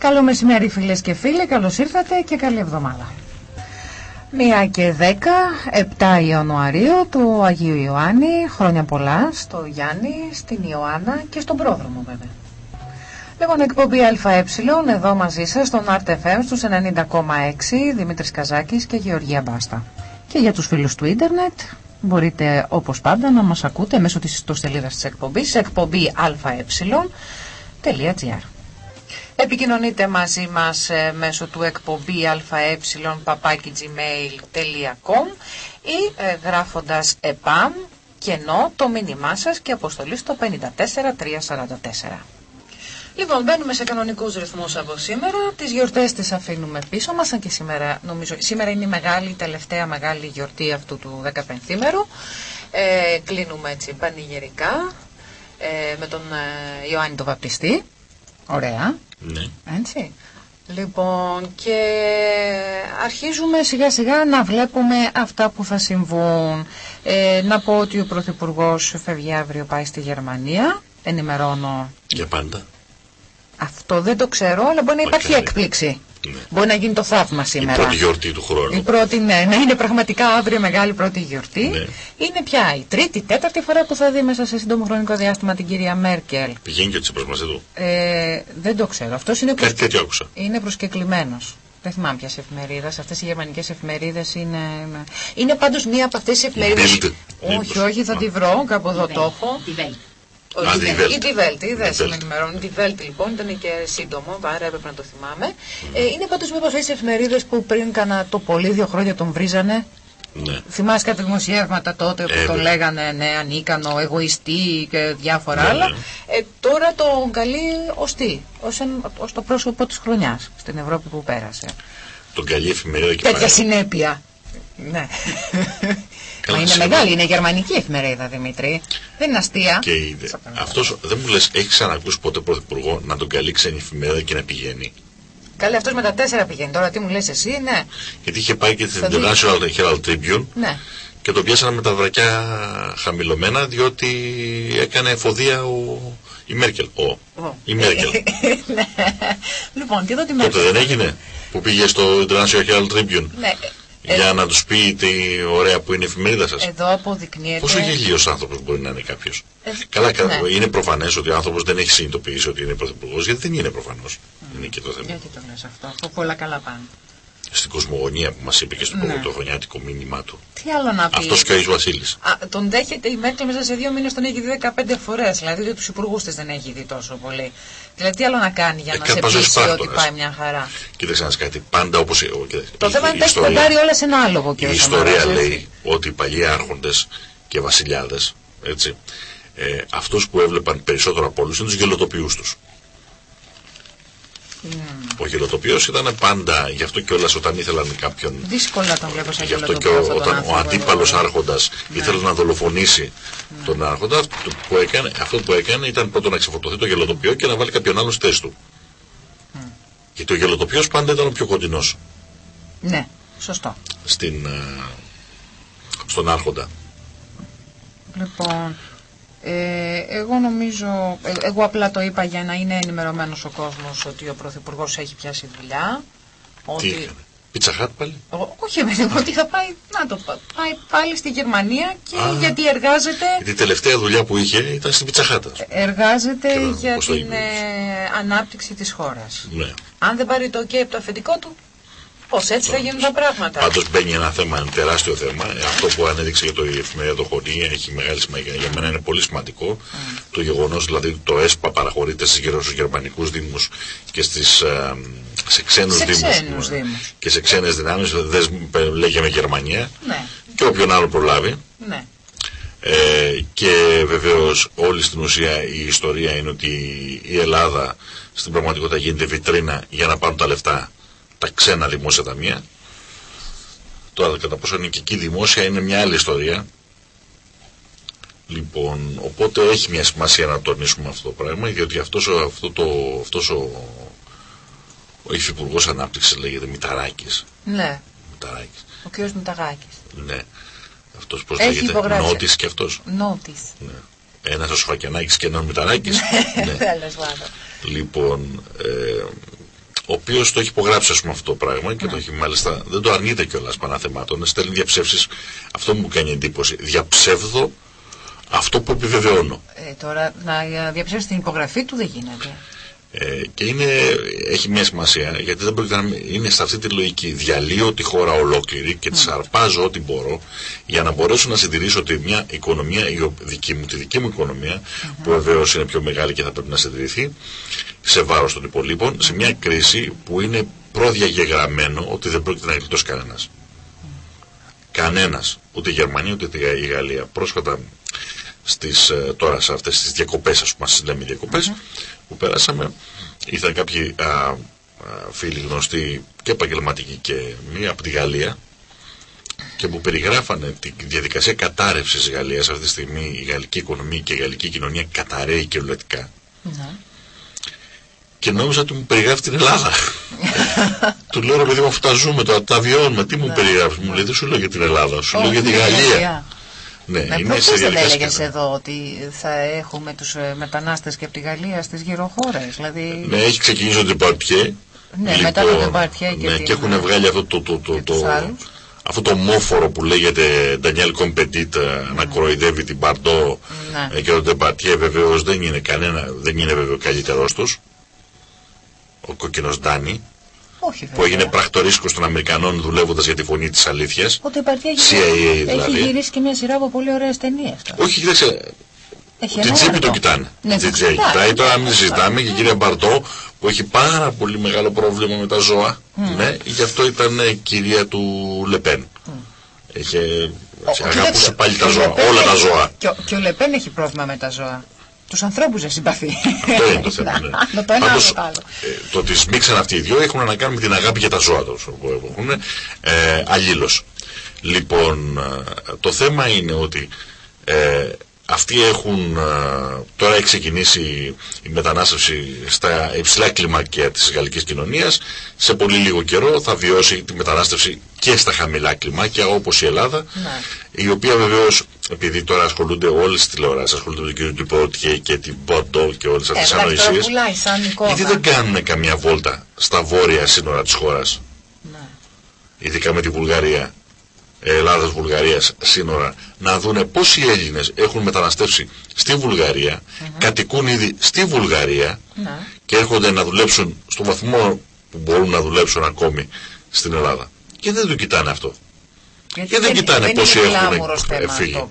Καλό μεσημέρι φίλες και φίλοι, καλώς ήρθατε και καλή εβδομάδα. Μία και δέκα, 7 Ιανουαρίου του Αγίου Ιωάννη, χρόνια πολλά στο Γιάννη, στην Ιωάννα και στον πρόδρομο βέβαια. Λοιπόν, εκπομπή ΑΕ, εδώ μαζί σας στον RTFM στους 90,6, Δημήτρης Καζάκης και Γεωργία Μπάστα. Και για τους φίλους του ίντερνετ, μπορείτε όπως πάντα να μας ακούτε μέσω της ιστοσελίδας της εκπομπής, εκπομπή αε.gr. Επικοινωνείτε μαζί μας ε, μέσω του εκπομπή αε.gmail.com ή ε, γράφοντας επαμ κενό το μήνυμά σας και αποστολή στο 54344. Λοιπόν, μπαίνουμε σε κανονικούς ρυθμούς από σήμερα. Τις γιορτές τις αφήνουμε πίσω μας, αν και σήμερα, νομίζω, σήμερα είναι η μεγάλη, η τελευταία μεγάλη γιορτή αυτού του 15ήμερου. Ε, κλείνουμε έτσι πανηγερικά ε, με τον ε, Ιωάννη τον Βαπτιστή. Ωραία. Ναι. Έτσι. Λοιπόν, και αρχίζουμε σιγά σιγά να βλέπουμε αυτά που θα συμβούν. Ε, να πω ότι ο Πρωθυπουργός φεύγει αύριο, πάει στη Γερμανία. Ενημερώνω. Για πάντα. Αυτό δεν το ξέρω, αλλά μπορεί να υπάρχει Μακάρι. έκπληξη. Ναι. Μπορεί να γίνει το θαύμα Η σήμερα. πρώτη γιορτή του χρόνου. Η πρώτη, ναι, να είναι πραγματικά αύριο μεγάλη πρώτη γιορτή. Ναι. Είναι πια η τρίτη, η τέταρτη φορά που θα δει μέσα σε σύντομο χρονικό διάστημα την κυρία Μέρκελ. Πηγαίνει και ο Τσίπρας μαζί του. Ε, δεν το ξέρω. Αυτός είναι, Κάτι τέτοιο άκουσα. είναι προσκεκλημένος. Δεν θυμάμαι ποια εφημερίδα. Αυτές οι γερμανικές εφημερίδες είναι. Είναι πάντως μία από αυτές τις εφημερίδες. Bild, Όχι, μήπως. όχι, θα τη βρω. Κάπου εδώ το έχω. Die Welt. Όχι, Α, η Die Die Welt. Η Die Welt, είδες, Die Welt. με ενημερώνει. Η Die Welt λοιπόν ήταν και σύντομο, άρα έπρεπε να το θυμάμαι. Ε, είναι πάντως μία από αυτές τις εφημερίδες που πριν κάνα το πολύ δύο χρόνια τον βρίζανε. Ναι. Θυμάσαι κάτι δημοσιεύματα τότε που Ε, το βέβαια. λέγανε ναι, ανίκανο, εγωιστή και διάφορα Ναι, άλλα. ναι. Ε, τώρα τον καλεί ως τι, ως, εν- ως το πρόσωπο της χρονιάς στην Ευρώπη που πέρασε. Τον καλή εφημερίδα και Τέτοια πάει. συνέπεια. Ναι. Καλά, Μα είναι σίγουρα. μεγάλη, είναι γερμανική εφημερίδα Δημήτρη. Δεν είναι αστεία. Και η- αυτός δεν μου λες, έχεις ξανακούσει ποτέ πρωθυπουργό να τον καλεί ξένη εφημερίδα και να πηγαίνει; Καλή αυτός με τα τέσσερα πηγαίνει. Τώρα τι μου λες εσύ, ναι. Γιατί είχε πάει και στην Θα δει. International Herald Tribune Ναι. και τον πιάσανε με τα βρακιά χαμηλωμένα διότι έκανε εφοδία ο... η Μέρκελ. Ο... Ω. Η Μέρκελ. Ναι. λοιπόν, και εδώ τη Τότε Μέρκελ. δεν έγινε που πήγε στο International Herald Tribune; Ναι. Ε, για να τους πει τι ωραία που είναι η εφημερίδα σας. Εδώ αποδεικνύεται. Πόσο γελίος άνθρωπος μπορεί να είναι κάποιος; Ε, Καλά, κα- ναι. είναι προφανές ότι ο άνθρωπος δεν έχει συνειδητοποιήσει ότι είναι πρωθυπουργός, γιατί δεν είναι προφανώς. Είναι και το θέμα. Γιατί το λες αυτό, αφού πολλά καλά πάνε. Στην κοσμογονία που μας είπε και στο Ναι. πρωτοχρονιάτικο μήνυμά του. Τι άλλο να πεις. Αυτός και ο Ις Βασίλης. Α, τον δέχεται η Μέρκελ μέσα σε δύο μήνες τον έχει δει 15 φορές. Δηλαδή ότι τους υπουργούς της δεν έχει δει τόσο πολύ. Δηλαδή τι άλλο να κάνει για Ε, να σε καπαζός πείσει ότι πράκτορας. πάει μια χαρά. Κοίταξε να δεις κάτι. Πάντα όπως... ο- κοίταξε, Το η- θέμα η είναι ότι τα έχει ιστορία- πεντάρει όλα σε ένα άλογο και Η ο ιστορία Σαμαράς, έτσι. λέει ότι οι παλιοί άρχοντες και βασιλιάδες, έτσι, ε, αυτούς που έβλεπαν περισσότερο από όλους είναι τους γελοτοποιούς τους. Ο γελοτοποιός ήταν πάντα, γι' αυτό και όταν ήθελαν κάποιον Δύσκολα τον βλέπω σαν Γι' αυτό και γελοτοπίο ο, αυτόν τον όταν ο άνθρωπο, αντίπαλος δηλαδή. άρχοντας ήθελε να δολοφονήσει τον άρχοντα, αυτό που, έκανε, αυτό που έκανε ήταν πρώτον να ξεφορτωθεί το γελοτοπιό και να βάλει κάποιον άλλο στη θέση του. Γιατί ο γελοτοπιός πάντα ήταν ο πιο κοντινός Ναι, σωστό. στην, ε, στον άρχοντα. Λοιπόν, ε, εγώ νομίζω, ε, εγώ απλά το είπα για να είναι ενημερωμένος ο κόσμος ότι ο Πρωθυπουργός έχει πιάσει δουλειά. Τι Ότι, έκανε; Πιτσαχάτ πάλι; Ο- όχι βέβαια, ότι θα πάει, να το πά- πάει πάλι στη Γερμανία και Α. γιατί εργάζεται, Γιατί η τελευταία δουλειά που είχε ήταν στην Πιτσαχάτα. εργάζεται Και να- για πώς θα την γίνει. ε, ανάπτυξη της χώρας. Ναι. Αν δεν πάρει το OK από το αφεντικό του, πώς έτσι θα γίνουν τα πράγματα. Πάντως μπαίνει ένα θέμα, ένα τεράστιο θέμα. Ε, Αυτό που ανέδειξε για το η εφημερίδα το χωρί έχει μεγάλη σημασία. Για μένα είναι πολύ σημαντικό. Το γεγονός δηλαδή ότι το ΕΣΠΑ παραχωρείται στις, γερ- στους γερμανικούς δήμους και στις, ε, σε ξένους Σε δήμους, ξένους ναι, δήμους. και σε ξένες δυνάμεις, δεν λέγαμε Γερμανία Ναι, και όποιον άλλο προλάβει. ναι. Ε, και βεβαίως όλη στην ουσία η ιστορία είναι ότι η Ελλάδα στην πραγματικότητα γίνεται βιτρίνα για να πάρουν τα λεφτά τα ξένα δημόσια ταμεία. Τώρα κατά πόσο είναι και εκεί δημόσια είναι μια άλλη ιστορία. Λοιπόν, οπότε έχει μια σημασία να τονίσουμε αυτό το πράγμα, διότι αυτός, ο- αυτό το, αυτός ο, ο υφυπουργός ανάπτυξης λέγεται Μηταράκης. Ναι, Μηταράκης, ο κ. Μηταγάκης. ναι. Αυτός πώς Έχει λέγεται, υπογράψει. Νότης και αυτός. Νότης. Ναι. Ένας ο Σοφακιανάκης και ένας ο Μηταράκης. ναι. Τέλος πάντων. Λοιπόν, ε, οποίος το έχει υπογράψει ας πούμε, αυτό το πράγμα και το έχει μάλιστα, δεν το αρνείται κιόλας παναθεμάτων, στέλνει διαψεύσεις. Αυτό μου κάνει εντύπωση. Διαψεύδω αυτό που επιβεβαιώνω. Ε, τώρα να διαψεύσει την υπογραφή του δεν γίνεται. Ε, και είναι, έχει μια σημασία γιατί δεν πρόκειται να είναι σε αυτή τη λογική. Διαλύω τη χώρα ολόκληρη και τη αρπάζω ό,τι μπορώ για να μπορέσω να συντηρήσω τη μια οικονομία, η δική μου, τη δική μου οικονομία, που βεβαίως είναι πιο μεγάλη και θα πρέπει να συντηρηθεί, σε βάρος των υπολείπων, σε μια κρίση που είναι προδιαγεγραμμένο ότι δεν πρόκειται να γλιτώσει κανένας. Κανένας. Ούτε η Γερμανία ούτε η Γαλλία. Πρόσφατα στις, ε, τώρα σε αυτές τις διακοπές, ας πούμε, στις λέμε διακοπές, που πέρασαμε, ήρθαν κάποιοι α, α, φίλοι γνωστοί και επαγγελματικοί και μία από τη Γαλλία και που περιγράφανε τη διαδικασία κατάρρευσης της Γαλλίας αυτή τη στιγμή η γαλλική οικονομία και η γαλλική κοινωνία καταραίει και ουλετικά. Ναι. Και νόμιζα ότι μου περιγράφει την Ελλάδα. του λέω ρε παιδί μου αυτά ζούμε τώρα, τα βιώνουμε, τι μου ναι. περιγράφεις; Μου λέει δεν σου λέω για την Ελλάδα, σου λέω για τη Γαλλία. Ναι, ναι είναι σε δεν έλεγες εδώ ότι θα έχουμε τους ε, μετανάστες και από τη Γαλλία στις γύρω χώρες. Δηλαδή... Ναι, έχει ξεκινήσει ο Ντεπαρντιέ. Ναι, λοιπόν, μετά το Ντεπαρντιέ και, ναι, και έχουν βγάλει αυτό το, το, το, το, αυτό το μόφορο που λέγεται Ντανιέλ Κον-Μπεντίτ mm. να κοροϊδεύει την Μπαρντό ναι. και ο Ντεπαρντιέ βεβαίως δεν είναι κανένα, δεν είναι βέβαιο καλύτερός τους. Ο κόκκινος Ντάνι. Όχι, που έγινε πρακτορίσκος των Αμερικανών δουλεύοντας για τη φωνή της αλήθειας. Ότι η Παρτία CIA δηλαδή. Έχει γυρίσει και μια σειρά από πολύ ωραίες ταινίες. Όχι, κοίταξε. Την τσίπη το κοιτάνε. Ναι, την τσίπη κοιτάει. Τώρα μην συζητάμε και η κυρία Μπαρτό που έχει πάρα πολύ μεγάλο πρόβλημα με τα ζώα. Mm. Ναι, γι' αυτό ήταν κυρία του Λεπέν. Mm. Είχε αγαπούσε πάλι τα ζώα, όλα τα ζώα. Και ο Λεπέν έχει πρόβλημα με τα ζώα. Τους ανθρώπους δεν συμπαθεί. Αυτό είναι το θέμα. Ναι. το ένα Πάντως, το άλλο. Ε, το ότι σμίξαν αυτοί οι δύο έχουν να κάνουν με την αγάπη για τα ζώα του. Έχουν ε, αλλήλως. Λοιπόν, ε, το θέμα είναι ότι ε, αυτοί έχουν, ε, τώρα έχει ξεκινήσει η μετανάστευση στα υψηλά κλιμακία της γαλλικής κοινωνίας. Σε πολύ λίγο καιρό θα βιώσει τη μετανάστευση και στα χαμηλά κλιμάκια όπως η Ελλάδα, ναι. η οποία βεβαίως, επειδή τώρα ασχολούνται όλες τις τηλεοράσεις, ασχολούνται με τον κύριο Τυπότια και την Ποντό και όλες αυτές τις ε, ανοησίες, γιατί δεν κάνουν καμιά βόλτα στα βόρεια σύνορα της χώρας, ναι. ειδικά με τη Βουλγαρία Ελλάδας-Βουλγαρίας σύνορα να δούνε πόσοι Έλληνες έχουν μεταναστεύσει στη Βουλγαρία, κατοικούν ήδη στη Βουλγαρία ναι. και έρχονται να δουλέψουν στο βαθμό που μπορούν να δουλέψουν ακόμη στην Ελλάδα. Και δεν το κοιτάνε αυτό. Γιατί και δεν κοιτάνε πόσοι έχουν φύγει.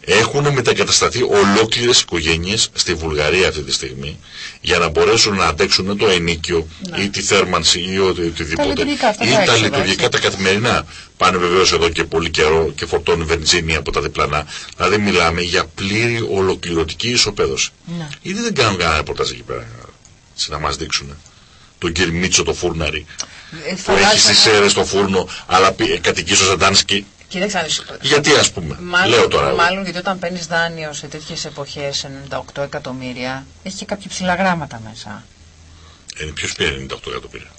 Έχουν μετακατασταθεί ολόκληρες οικογένειες στη Βουλγαρία αυτή τη στιγμή για να μπορέσουν να αντέξουν το ενίκιο ναι. ή τη θέρμανση ή οτιδήποτε. ή τα λειτουργικά τα καθημερινά. Πάνε βεβαίως εδώ και πολύ καιρό και φορτώνουν βενζίνη από τα διπλανά. Δηλαδή μιλάμε για πλήρη ολοκληρωτική ισοπαίδωση. Ναι. Ήδη δεν κάνουν κανένα ρεπορτάζ εκεί πέρα να μας δείξουν τον κύριο Μίτσο το φούρναρι ε, που έχει στις αίρες στο φούρνο αλλά κατοικείς στο Ζαντάνσκι Κοίταξε, γιατί ας πούμε, μάλλον, λέω τώρα. Μάλλον γιατί όταν παίρνεις δάνειο σε τέτοιες εποχές 98 εκατομμύρια, έχει και κάποια ψηλά γράμματα μέσα. Είναι ποιος πήρε 98 εκατομμύρια;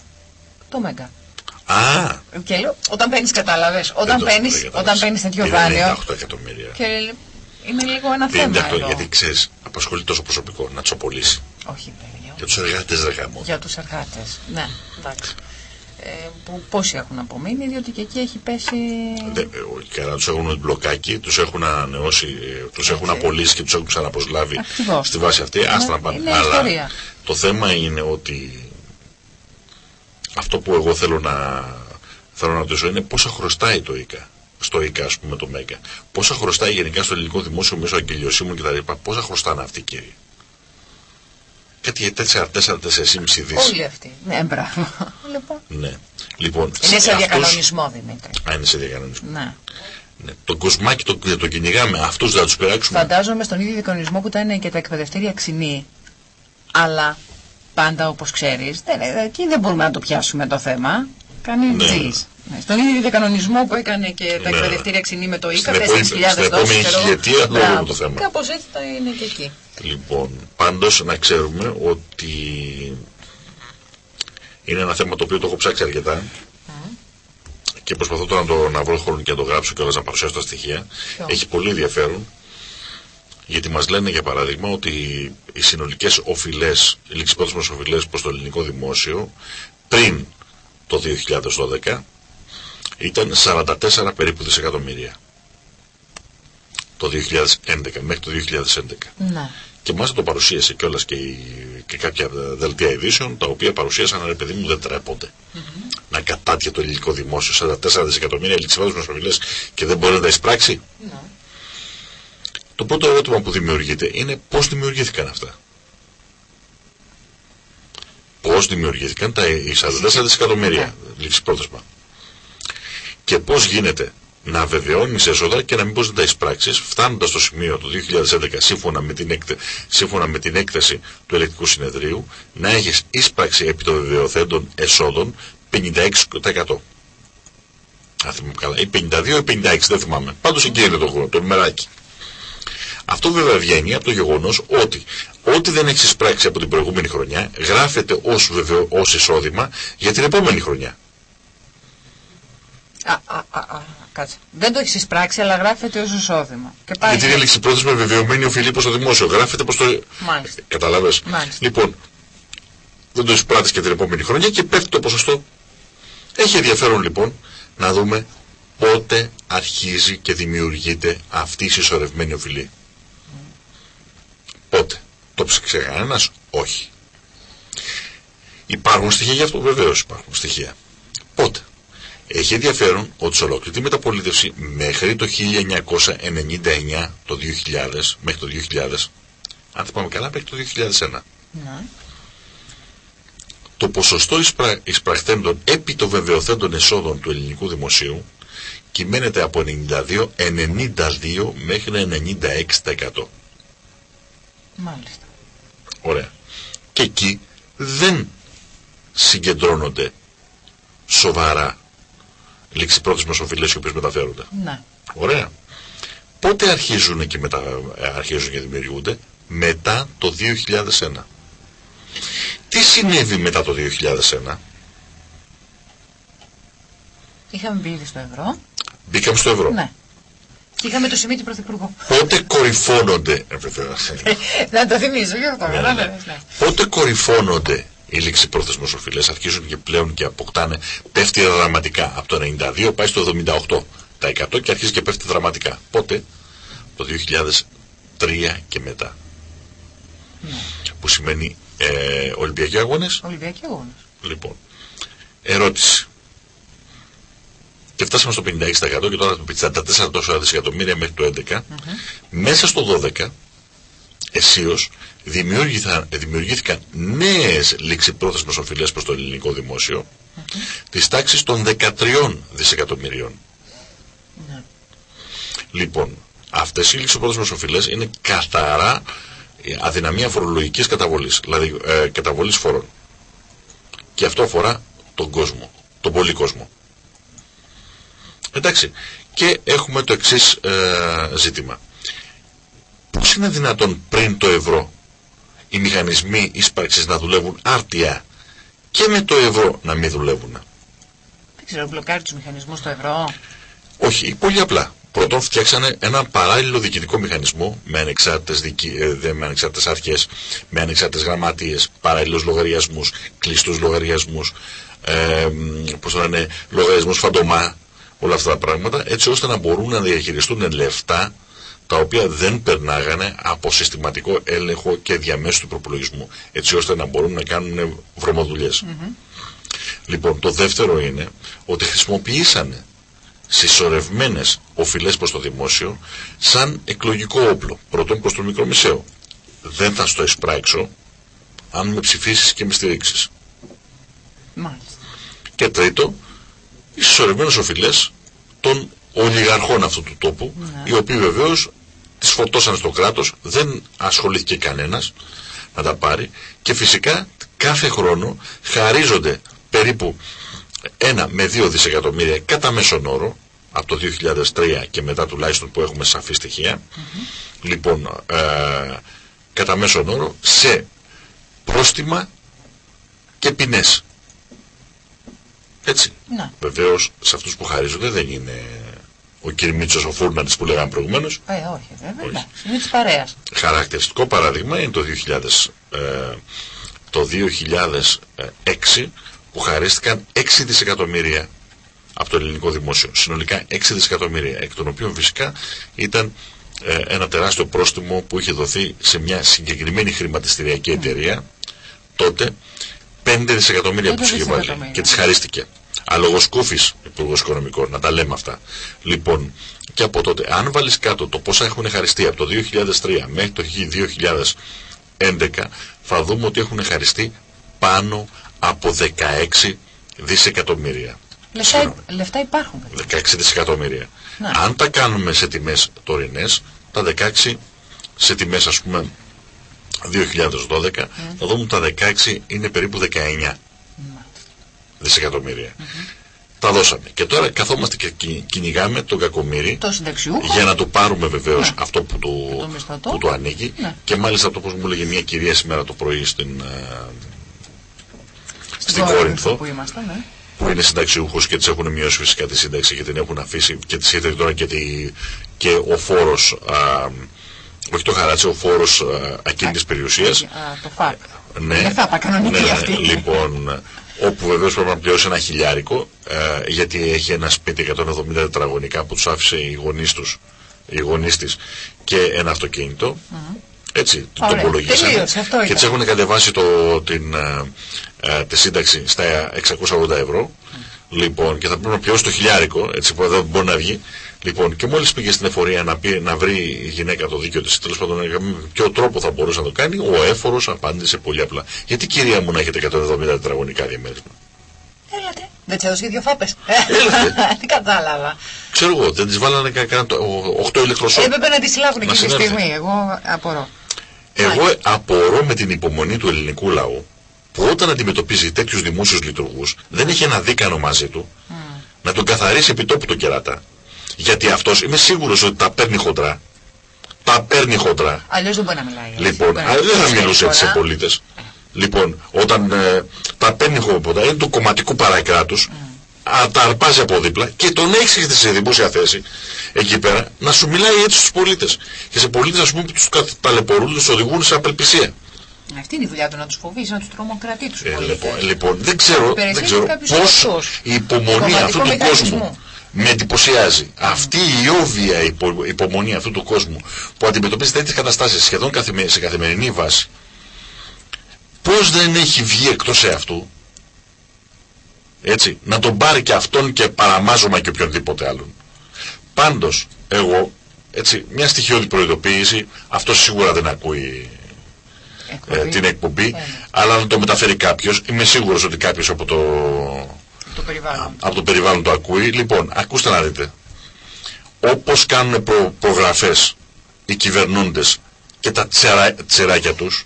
Το Μέγκα. Α! Και λέω, όταν παίρνεις καταλαβες, όταν παίρνεις, όταν παίρνεις τέτοιο δάνειο. 98 εκατομμύρια. Και είναι λίγο ένα θέμα. εδώ. γιατί ξέρεις, απασχολεί τόσο προσωπικό να τσοπολίσει. Όχι, βέβαια. Για τους εργάτες δεν Για τους εργάτες, ναι, εντάξει. Ε, που πόσοι έχουν απομείνει, διότι και εκεί έχει πέσει... Δεν, καλά, τους έχουν μπλοκάκι, τους έχουν ανανεώσει, ε, τους έχουν απολύσει και τους έχουν ξαναποσλάβει στη βάση αυτή. Άστα να πάνε. Αλλά το θέμα είναι ότι αυτό που εγώ θέλω να, θέλω να ρωτήσω είναι πόσα χρωστάει το ΙΚΑ στο ΙΚΑ, ας πούμε, το ΜΕΚΑ. Πόσα χρωστάει γενικά στο ελληνικό δημόσιο μέσω αγγελιοσύμων κτλ. Πόσα χρωστάνε αυτοί, κύριοι; Κάτι για 4-4-4,5 δις. Όλοι αυτοί. Ναι, μπράβο. Λοιπόν. Ναι. Λοιπόν, είναι σε διακανονισμό, Δημήτρη. Α, είναι σε διακανονισμό. Ναι. Ναι. Το κοσμάκι το, το κυνηγάμε, αυτούς δεν θα τους πειράξουμε. Φαντάζομαι στον ίδιο διακανονισμό που ήταν και τα εκπαιδευτήρια ξινή. Αλλά πάντα όπως ξέρεις, εκεί δεν μπορούμε να το πιάσουμε το θέμα. Κάνει ναι. Ναι. Στον ίδιο διακανονισμό που έκανε και τα ναι. εκπαιδευτήρια ξινή με το ΙΚΑ, 4.000 δόσει. Στην επόμενη χιλιετία δεν το θέμα. Κάπως έτσι θα είναι και εκεί. Λοιπόν, πάντως να ξέρουμε ότι είναι ένα θέμα το οποίο το έχω ψάξει αρκετά και προσπαθώ τώρα να, το, να βρω χρόνο και να το γράψω και όλα να παρουσιάσω τα στοιχεία. Έχει πολύ ενδιαφέρον Γιατί μας λένε για παράδειγμα ότι οι συνολικές οφειλές, οι ληξιπρόθεσμες οφειλές προς το ελληνικό δημόσιο πριν το 2012 ήταν 44 περίπου δισεκατομμύρια. Το 2011, μέχρι το 2011. Ναι. Και μάλιστα το παρουσίασε κιόλας και, και κάποια δελτία ειδήσεων, τα οποία παρουσίασαν, ρε παιδί μου, δεν τρέπονται. Mm -hmm. Να κατάτια το ελληνικό δημόσιο 44 δισεκατομμύρια ληξιπρόθεσμες οφειλές και δεν μπορεί να τα εισπράξει. Ναι. Το πρώτο ερώτημα που δημιουργείται είναι πώς δημιουργήθηκαν αυτά. Πώς δημιουργήθηκαν τα 44 δισεκατομμύρια λήξη πρόθεσμα. Και πώς γίνεται να βεβαιώνεις έσοδα και να μην μπορείς να τα εισπράξεις φτάνοντας στο σημείο το 2011 σύμφωνα με, την έκτε, σύμφωνα με την έκταση του ελεκτικού συνεδρίου να έχεις εισπράξει επί των βεβαιωθέντων εσόδων 56%. Αν θυμάμαι καλά, ή 52 ή 56, δεν θυμάμαι. Πάντως εκεί είναι το, το μεράκι. Αυτό βέβαια βγαίνει από το γεγονός ότι ό,τι δεν έχεις εισπράξει από την προηγούμενη χρονιά γράφεται ως, βεβαιο, ως εισόδημα για την επόμενη χρονιά. Α, α, α, α, κάτσε. Δεν το έχεις εισπράξει, αλλά γράφεται ως εισόδημα. Και πάει Γιατί είναι πρόθεσμα βεβαιωμένη οφειλή προς το δημόσιο. Γράφεται προς το... Μάλιστα. Καταλάβες. Μάλιστα. Λοιπόν, δεν το εισπράττεις και την επόμενη χρονιά και πέφτει το ποσοστό. Έχει ενδιαφέρον λοιπόν να δούμε πότε αρχίζει και δημιουργείται αυτή η συσσωρευμένη οφειλή. Πότε. Το ψήξε κανένας, όχι. Υπάρχουν στοιχεία γι' αυτό, βεβαίως υπάρχουν στοιχεία. Πότε. Έχει ενδιαφέρον ότι σε ολόκληρη τη μεταπολίτευση μέχρι το 1999, το 2000, μέχρι το 2000, αν θα πάμε καλά, μέχρι το 2001. Ναι. Το ποσοστό εισπρα... εισπραχθέντων επί των βεβαιωθέντων εσόδων του ελληνικού δημοσίου κυμαίνεται από 92, 92 μέχρι 96%. Μάλιστα. Ωραία. Και εκεί δεν συγκεντρώνονται σοβαρά ληξιπρόθεσμες οφειλές οι οποίες μεταφέρονται. Ναι. Ωραία. Πότε αρχίζουν και, μετα... Ε, αρχίζουν και δημιουργούνται; Μετά το 2001. Τι συνέβη μετά το 2001. Είχαμε μπει στο ευρώ. Μπήκαμε στο ευρώ. Ναι. Και είχαμε το σημείο του Πρωθυπουργού. Πότε κορυφώνονται. Ε, να το θυμίζω, γι' αυτό. Ναι, ναι. Πότε κορυφώνονται οι ληξιπρόθεσμε οφειλέ, αρχίζουν και πλέον και αποκτάνε, πέφτει δραματικά. Από το 92 πάει στο 78% και αρχίζει και πέφτει δραματικά. Πότε; Το 2003 και μετά. Ναι. Που σημαίνει ε, Ολυμπιακοί Αγώνες; Ολυμπιακοί Αγώνες. Λοιπόν, ερώτηση και φτάσαμε στο 56% και τώρα το 54 τόσα δισεκατομμύρια μέχρι το 11, μέσα στο 12 εσείως δημιουργήθηκαν, δημιουργήθηκαν νέες ληξιπρόθεσμες οφειλές προς το ελληνικό δημόσιο mm -hmm. της τάξης των 13 δισεκατομμυρίων. Ναι. Λοιπόν, αυτές οι ληξιπρόθεσμες οφειλές είναι καθαρά αδυναμία φορολογικής καταβολής, δηλαδή ε, καταβολής φορών. Και αυτό αφορά τον κόσμο, τον πολύ κόσμο. Εντάξει. Και έχουμε το εξής ε, ζήτημα. Πώς είναι δυνατόν πριν το ευρώ οι μηχανισμοί ίσπραξης να δουλεύουν άρτια και με το ευρώ να μην δουλεύουν; Δεν ξέρω, μπλοκάρει τους μηχανισμούς στο ευρώ; Όχι, πολύ απλά. Πρώτον φτιάξανε ένα παράλληλο διοικητικό μηχανισμό με ανεξάρτητες, δικη... Ε, με ανεξάρτητες αρχές, με ανεξάρτητες γραμματείες, παράλληλους λογαριασμούς, κλειστούς λογαριασμούς, ε, πώς το λένε, λογαριασμούς φαντομά, όλα αυτά τα πράγματα έτσι ώστε να μπορούν να διαχειριστούν λεφτά τα οποία δεν περνάγανε από συστηματικό έλεγχο και διαμέσου του προπολογισμού έτσι ώστε να μπορούν να κάνουν βρωμοδουλειές. Λοιπόν, το δεύτερο είναι ότι χρησιμοποιήσανε συσσωρευμένες οφειλές προς το δημόσιο σαν εκλογικό όπλο. Πρώτον προς το μικρομεσαίο. Δεν θα στο εισπράξω αν με ψηφίσεις και με στηρίξεις. Και τρίτο, οι συσσωρευμένες οφειλές των ολιγαρχών αυτού του τόπου, ναι. οι οποίοι βεβαίως τις φορτώσαν στο κράτος, δεν ασχολήθηκε κανένας να τα πάρει και φυσικά κάθε χρόνο χαρίζονται περίπου ένα με δύο δισεκατομμύρια κατά μέσον όρο, από το 2003 και μετά τουλάχιστον που έχουμε σαφή στοιχεία, λοιπόν, ε, κατά μέσον όρο, σε πρόστιμα και ποινές. Έτσι. Ναι. Βεβαίως σε αυτούς που χαρίζονται δεν είναι ο Κυρμίτσος ο Φούρναντης που λέγαμε προηγουμένως. Ε, όχι, βέβαια. Όχι. Είναι της παρέας. Χαρακτηριστικό παράδειγμα είναι το 2000, ε, το 2006 που χαρίστηκαν 6 δισεκατομμύρια από το ελληνικό δημόσιο. Συνολικά 6 δισεκατομμύρια, εκ των οποίων φυσικά ήταν ε, ένα τεράστιο πρόστιμο που είχε δοθεί σε μια συγκεκριμένη χρηματιστηριακή εταιρεία τότε 5 δισεκατομμύρια που είχε βάλει και τις χαρίστηκε. Αλογοσκούφης Υπουργός Οικονομικών, να τα λέμε αυτά. Λοιπόν, και από τότε, αν βάλεις κάτω το πόσα έχουν χαριστεί από το 2003 μέχρι το 2011, θα δούμε ότι έχουν χαριστεί πάνω από 16 δισεκατομμύρια. Λεφτά, λεφτά υπάρχουν. 16 δισεκατομμύρια. Αν τα κάνουμε σε τιμές τωρινές, τα 16 σε τιμές ας πούμε 2012, mm. θα δούμε ότι τα 16 είναι περίπου 19 mm. Δισεκατομμύρια. Mm-hmm. Τα δώσαμε. Και τώρα καθόμαστε και κυνηγάμε τον κακομύρι το για να το πάρουμε βεβαίως ναι. αυτό που του, που του ανήκει. Ναι. Και μάλιστα το πώς μου έλεγε μια κυρία σήμερα το πρωί στην, ε, στην Κόρινθο. Που, είμαστε, ναι. που είναι συνταξιούχος και τις έχουν μειώσει φυσικά τη σύνταξη και την έχουν αφήσει και τη σχετική τώρα και, τη, και ο φόρος α, όχι το χαράτσι, ο φόρος ακίνητης περιουσίας. Το ΦΑΠ. Ναι, είναι ΦΑΠ, κανονική ναι, αυτή. Λοιπόν, όπου βεβαίως πρέπει να πληρώσει ένα χιλιάρικο, ε, γιατί έχει ένα σπίτι 170 τετραγωνικά που τους άφησε οι γονείς τους, οι γονείς της και ένα αυτοκίνητο. Mm -hmm. Έτσι, το υπολογίσανε και τις έχουν κατεβάσει το, την, ε, ε, τη σύνταξη στα 680 ευρώ. Mm. Λοιπόν, και θα πρέπει να πληρώσει το χιλιάρικο, έτσι που δεν μπορεί να βγει. Λοιπόν, και μόλις πήγε στην εφορία να, πει, να βρει η γυναίκα το δίκαιο της, τέλος πάντων, με ποιο τρόπο θα μπορούσε να το κάνει, ο έφορος απάντησε πολύ απλά. Γιατί κυρία μου να έχετε 170 τετραγωνικά διαμέρισμα; Έλατε. Δεν τη έδωσε δύο φάπες. Τι κατάλαβα. Ξέρω εγώ, δεν τη βάλανε κανένα 8 ηλεκτροσώμα. Έπρεπε να τη λάβουν εκείνη τη στιγμή. Εγώ απορώ. Εγώ απορώ με την υπομονή του ελληνικού λαού που όταν αντιμετωπίζει τέτοιους δημόσιους λειτουργούς δεν έχει ένα δίκανο μαζί του mm. να τον καθαρίσει επιτόπου τον κεράτα. Γιατί αυτός είμαι σίγουρος ότι τα παίρνει χοντρά. Τα παίρνει χοντρά. Αλλιώς δεν μπορεί να μιλάει. Λοιπόν, δεν θα μιλούσε έτσι σε πολίτες. Λοιπόν, όταν ε, τα παίρνει χοντρά, είναι του κομματικού παρακράτου, mm. τα αρπάζει από δίπλα και τον έχεις σε δημόσια θέση εκεί πέρα να σου μιλάει έτσι στους πολίτες. Και σε πολίτες, ας πούμε, που τους ταλαιπωρούν, τους οδηγούν σε απελπισία. Αυτή είναι η δουλειά του, να τους φοβήσει, να τους τρομοκρατεί τους ε, λοιπόν, λοιπόν, δεν ξέρω, δεν ξέρω πώς η υπομονή αυτού του κόσμου με εντυπωσιάζει. Αυτή η όβια υπομονή αυτού του κόσμου που αντιμετωπίζει τέτοιες καταστάσεις σχεδόν σε καθημερινή βάση, πώς δεν έχει βγει εκτός σε αυτού, έτσι, να τον πάρει και αυτόν και παραμάζωμα και οποιονδήποτε άλλον. Πάντως, εγώ, έτσι, μια στοιχειώδη προειδοποίηση, αυτό σίγουρα δεν ακούει ε, την εκπομπή, ε, ναι. αλλά να το μεταφέρει κάποιος, είμαι σίγουρος ότι κάποιος από το το περιβάλλον. Από το περιβάλλον το ακούει. Λοιπόν, ακούστε να δείτε. Όπως κάνουν προ, προγραφές οι κυβερνούντες και τα τσερα, τσεράκια τους,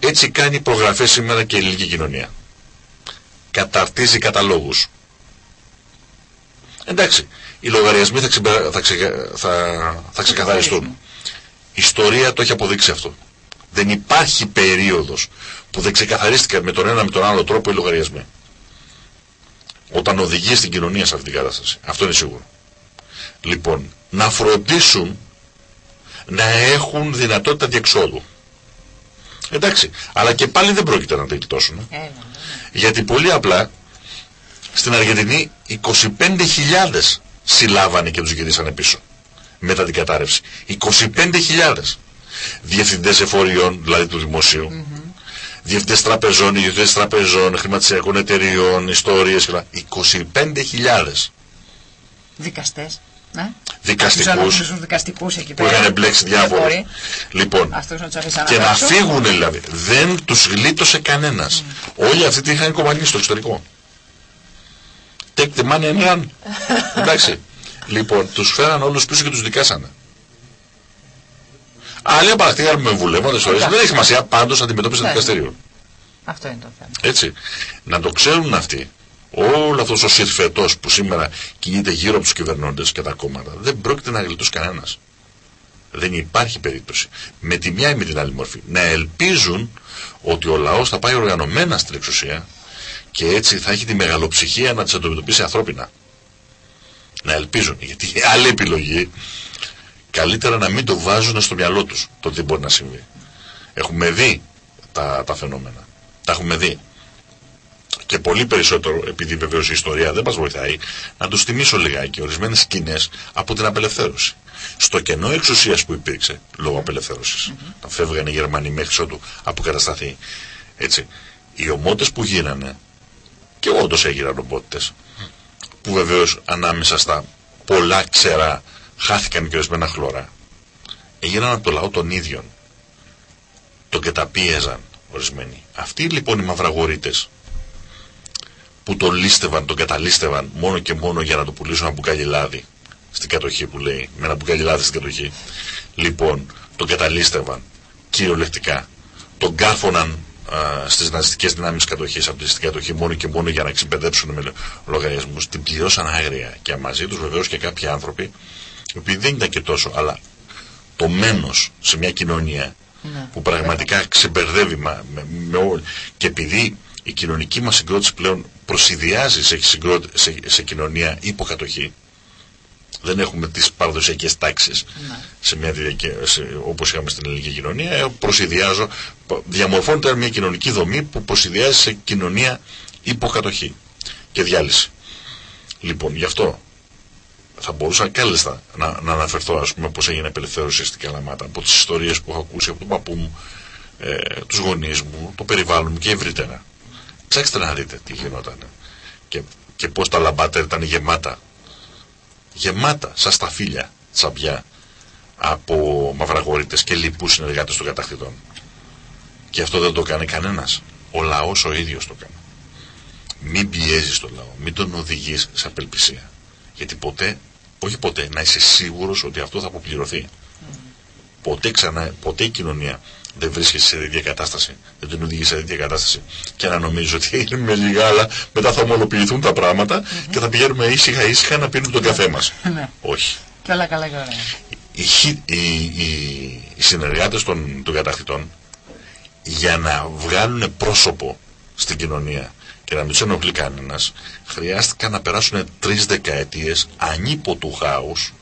έτσι κάνει προγραφές σήμερα και η ελληνική κοινωνία. Καταρτίζει καταλόγους. Εντάξει, οι λογαριασμοί θα, θα, θα, θα ξεκαθαριστούν. Η ιστορία το έχει αποδείξει αυτό. Δεν υπάρχει περίοδος που δεν ξεκαθαρίστηκαν με τον ένα με τον άλλο τρόπο οι λογαριασμοί όταν οδηγεί στην κοινωνία σε αυτήν την κατάσταση. Αυτό είναι σίγουρο. Λοιπόν, να φροντίσουν να έχουν δυνατότητα διεξόδου. Εντάξει, αλλά και πάλι δεν πρόκειται να το γλιτώσουν. Ε. Γιατί πολύ απλά στην Αργεντινή 25.000 συλλάβανε και τους γυρίσανε πίσω μετά την κατάρρευση. 25.000 διευθυντές εφοριών, δηλαδή του δημοσίου, mm διευθυντές τραπεζών, διευθυντές τραπεζών, χρηματιστηριακών εταιριών, ιστορίες κλπ. 25.000. Δικαστές. Ναι. Δικαστικούς, δικαστικούς εκεί που είχαν μπλέξει διάφοροι. Λοιπόν, και να φύγουν δηλαδή. Δεν τους γλίτωσε κανένας. Mm. Όλοι αυτοί είχαν κομμανίσει στο εξωτερικό. Take the money and run. Εντάξει. λοιπόν, τους φέραν όλους πίσω και τους δικάσανε. Άλλοι απαρακτήρια με βουλεύοντε ώρε δεν έχει σημασία, πάντως αντιμετώπιση ναι. δικαστήριο. Αυτό είναι το θέμα. Έτσι. Να το ξέρουν αυτοί. Όλο αυτός ο συρφετό που σήμερα κινείται γύρω από τους κυβερνώντες και τα κόμματα δεν πρόκειται να γλιτώσει κανένας. Δεν υπάρχει περίπτωση. Με τη μια ή με την άλλη μορφή. Να ελπίζουν ότι ο λαός θα πάει οργανωμένα στην εξουσία και έτσι θα έχει τη μεγαλοψυχία να τις αντιμετωπίσει ανθρώπινα. Να ελπίζουν. Γιατί η άλλη επιλογή καλύτερα να μην το βάζουν στο μυαλό τους το τι μπορεί να συμβεί. Έχουμε δει τα, τα φαινόμενα. Τα έχουμε δει. Και πολύ περισσότερο, επειδή βεβαίως η ιστορία δεν μας βοηθάει, να τους θυμίσω λιγάκι ορισμένες σκηνές από την απελευθέρωση. Στο κενό εξουσίας που υπήρξε, λόγω απελευθέρωσης, mm -hmm. φεύγανε οι Γερμανοί μέχρι ότου αποκατασταθεί. Έτσι, οι ομότες που γίνανε, και όντως έγιναν ομότητες, που βεβαίως ανάμεσα στα πολλά ξερά χάθηκαν και ορισμένα χλωρά, έγιναν από το λαό των ίδιων. Τον καταπίεζαν ορισμένοι. Αυτοί λοιπόν οι μαυραγορείτες που τον λίστευαν, τον καταλίστευαν μόνο και μόνο για να το πουλήσουν ένα μπουκάλι λάδι στην κατοχή που λέει, με ένα μπουκάλι λάδι στην κατοχή. Λοιπόν, τον καταλίστευαν κυριολεκτικά. Τον κάρφωναν στις ναζιστικές δυνάμεις κατοχής από την κατοχή μόνο και μόνο για να ξεπεδέψουν με λογαριασμούς. Την πληρώσαν άγρια και μαζί τους βεβαίως και κάποιοι άνθρωποι, επειδή δεν ήταν και τόσο, αλλά το μένος σε μια κοινωνία ναι. που πραγματικά ξεμπερδεύει με, με, με, και επειδή η κοινωνική μας συγκρότηση πλέον προσυδειάζει σε, σε, σε κοινωνία υποκατοχή. Δεν έχουμε τις παραδοσιακές τάξεις ναι. σε μια σε, όπως είχαμε στην ελληνική κοινωνία. Ε, προσυδειάζω, διαμορφώνεται μια κοινωνική δομή που προσυδειάζει σε κοινωνία υποκατοχή και διάλυση. Λοιπόν, γι' αυτό θα μπορούσα κάλλιστα να, να αναφερθώ ας πούμε πώς έγινε απελευθέρωση στην Καλαμάτα από τις ιστορίες που έχω ακούσει από τον παππού μου, ε, τους γονείς μου, το περιβάλλον μου και ευρύτερα. Ψάξτε να δείτε τι γινόταν. Και, και πώς τα λαμπάτερα ήταν γεμάτα. Γεμάτα, σαν σταφύλια, τσαμπιά, από μαυραγόρητες και λοιπούς συνεργάτες των κατακτητών. Και αυτό δεν το κάνει κανένας. Ο λαός ο ίδιος το κάνει. Μην πιέζεις τον λαό, μην τον οδηγείς σε απελπισία. Γιατί ποτέ, όχι ποτέ, να είσαι σίγουρος ότι αυτό θα αποπληρωθεί. Mm. Ποτέ ξανά, ποτέ η κοινωνία δεν βρίσκεσαι σε τέτοια κατάσταση, δεν τον οδηγεί σε τέτοια κατάσταση και να νομίζω ότι είναι με λίγα άλλα μετά θα ομολοποιηθούν τα πράγματα mm -hmm. και θα πηγαίνουμε ήσυχα ήσυχα να πίνουμε τον καφέ μας. Ναι. Όχι. Και όλα καλά και ωραία. Οι, οι, οι, οι συνεργάτες των, των κατακτητών για να βγάλουν πρόσωπο στην κοινωνία και να μην του ενοχλεί κανένας, χρειάστηκαν να περάσουν τρεις δεκαετίες ανίποτου χάους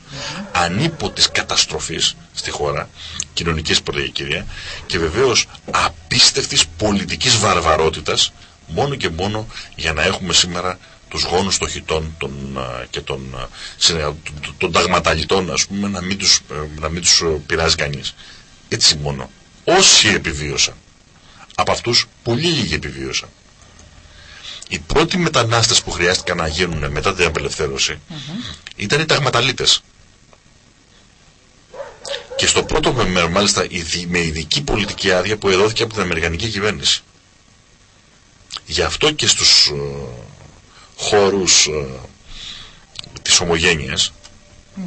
ανίποτης καταστροφής στη χώρα, κοινωνικής πρωτοκυρία και βεβαίως απίστευτης πολιτικής βαρβαρότητας μόνο και μόνο για να έχουμε σήμερα τους γόνους των χιτών των, και των, των ταγματαλιτών ας πούμε να μην τους, ε, να μην τους ε, πειράζει κανείς. Έτσι μόνο. Όσοι επιβίωσαν. Από αυτούς πολύ λίγοι επιβίωσαν. Οι πρώτοι μετανάστες που χρειάστηκαν να γίνουν μετά την απελευθέρωση ήταν οι ταγματαλίτες. Και στο πρώτο μέρο, μάλιστα, με ειδική πολιτική άδεια που εδόθηκε από την Αμερικανική κυβέρνηση. Γι' αυτό και στους uh, χώρους uh, της ομογένειας ναι.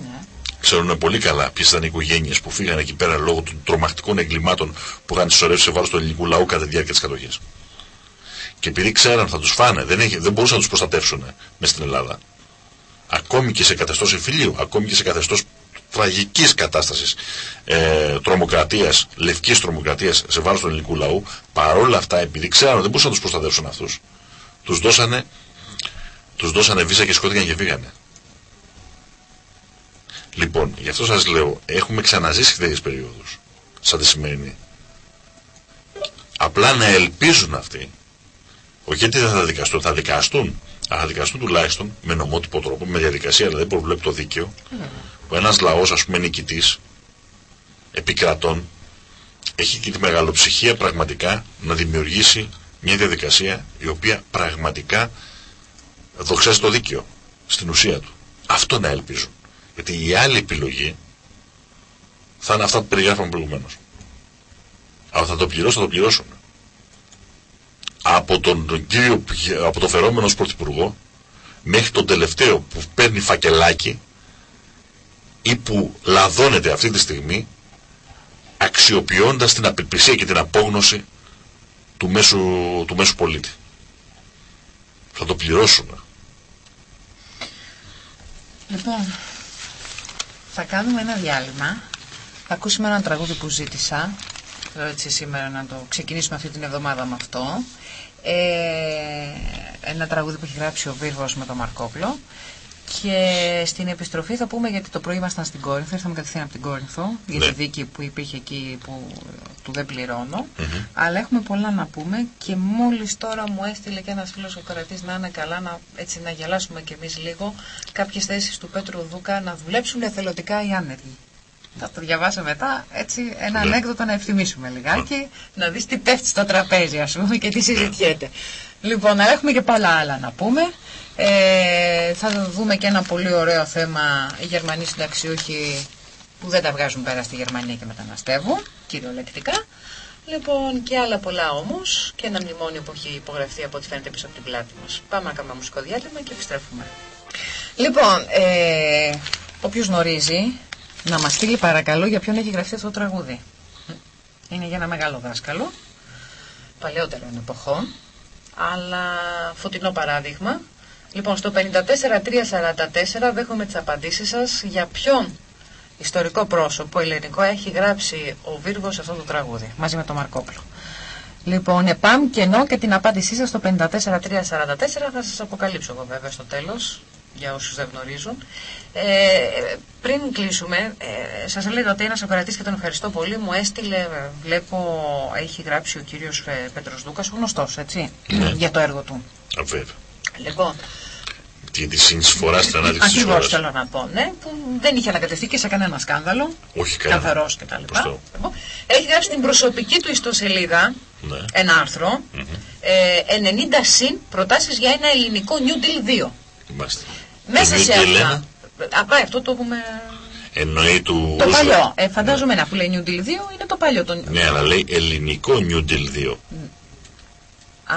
ξέρουν πολύ καλά ποιες ήταν οι οικογένειες που φύγανε εκεί πέρα λόγω των τρομακτικών εγκλημάτων που είχαν συσσωρεύσει σε βάρος του ελληνικού λαού κατά τη διάρκεια της κατοχής. Και επειδή ξέραν θα τους φάνε, δεν, έχει, δεν μπορούσαν να τους προστατεύσουν μέσα στην Ελλάδα. Ακόμη και σε καθεστώς εμφυλίου, ακόμη και σε καθεστώς τραγικής κατάστασης ε, τρομοκρατίας, λευκής τρομοκρατίας σε βάρος του ελληνικού λαού, παρόλα αυτά επειδή ξέραν ότι δεν μπορούσαν να τους προστατεύσουν αυτούς, τους δώσανε, τους δώσανε βίζα και σκότειναν και φύγανε. Λοιπόν, γι' αυτό σας λέω, έχουμε ξαναζήσει τέτοιες περίοδους, σαν τη σημερινή. Απλά να ελπίζουν αυτοί, όχι γιατί δεν θα δικαστούν, θα δικαστούν, αλλά θα δικαστούν τουλάχιστον με νομότυπο τρόπο, με διαδικασία, δηλαδή προβλέπει το δίκαιο, που ένας λαός ας πούμε νικητής επικρατών έχει και τη μεγαλοψυχία πραγματικά να δημιουργήσει μια διαδικασία η οποία πραγματικά δοξάζει το δίκαιο στην ουσία του. Αυτό να ελπίζουν. Γιατί η άλλη επιλογή θα είναι αυτά που περιγράφαμε προηγουμένως. Αλλά θα το πληρώσουν, θα το πληρώσουν. Από τον κύριο, από το φερόμενο ως πρωθυπουργό μέχρι τον τελευταίο που παίρνει φακελάκι ή που λαδώνεται αυτή τη στιγμή αξιοποιώντας την απελπισία και την απόγνωση του μέσου, του μέσου πολίτη. Θα το πληρώσουμε. Λοιπόν, θα κάνουμε ένα διάλειμμα. Θα ακούσουμε ένα τραγούδι που ζήτησα. Θέλω έτσι σήμερα να το ξεκινήσουμε αυτή την εβδομάδα με αυτό. Ε, ένα τραγούδι που έχει γράψει ο Βίρβος με τον Μαρκόπλο Και στην επιστροφή θα πούμε γιατί το πρωί ήμασταν στην Κόρινθο, ήρθαμε κατευθείαν από την Κόρινθο για Ναι. τη δίκη που υπήρχε εκεί που του δεν πληρώνω. Μμμ. Αλλά έχουμε πολλά να πούμε και μόλις τώρα μου έστειλε και ένας φίλος ο κρατής να είναι καλά να, έτσι, να γελάσουμε κι εμείς λίγο κάποιες θέσεις του Πέτρου Δούκα να δουλέψουν εθελοντικά οι άνεργοι. Θα το διαβάσω μετά, έτσι, ένα Ναι. ανέκδοτο να ευθυμίσουμε λιγάκι, να δεις τι πέφτει στο τραπέζι, ας πούμε, και τι συζητιέται. Λοιπόν, αλλά έχουμε και πολλά άλλα να πούμε. Ε, θα δούμε και ένα πολύ ωραίο θέμα οι Γερμανοί συνταξιούχοι που δεν τα βγάζουν πέρα στη Γερμανία και μεταναστεύουν, κυριολεκτικά. Λοιπόν, και άλλα πολλά όμως και ένα μνημόνιο που έχει υπογραφεί από ό,τι φαίνεται πίσω από την πλάτη μας. Πάμε να κάνουμε ένα μουσικό διάλειμμα και επιστρέφουμε. Λοιπόν, ε, όποιος γνωρίζει, να μας στείλει παρακαλώ για ποιον έχει γραφτεί αυτό το τραγούδι. Είναι για ένα μεγάλο δάσκαλο, παλαιότερων εποχών, αλλά φωτεινό παράδειγμα. Λοιπόν, στο 54344 δέχομαι τις απαντήσεις σας για ποιον ιστορικό πρόσωπο ελληνικό έχει γράψει ο Βίργος αυτό το τραγούδι, μαζί με τον Μαρκόπλο. Λοιπόν, επάμ και ενώ και την απάντησή σας στο 54344 θα σας αποκαλύψω εγώ βέβαια στο τέλος, για όσους δεν γνωρίζουν. Ε, πριν κλείσουμε, ε, σας έλεγα ότι ένας ακροατής και τον ευχαριστώ πολύ μου έστειλε, ε, βλέπω, έχει γράψει ο κύριος ε, Πέτρος Δούκας, ο γνωστός, έτσι, Ναι. για το έργο του. Α, βέβαια. Λοιπόν, Για τη συνεισφορά στην ανάδειξη της Ακριβώς χώρας. θέλω να πω, ναι, που δεν είχε ανακατευτεί και σε κανένα σκάνδαλο. Όχι κανένα. Καθαρός κτλ. Σωστό. Λοιπόν, έχει γράψει την προσωπική του ιστοσελίδα Ναι. ένα άρθρο. ε, 90 συν προτάσεις για ένα ελληνικό New Deal 2. Μάλιστα. Μέσα Το σε New Deal αυτά. ένα Απά, αυτό το έχουμε. Εννοεί του... Το Roosevelt. παλιό. Ε, φαντάζομαι ένα που λέει New Deal 2 είναι το παλιό. Το... Ναι, αλλά λέει ελληνικό New Deal 2. Α,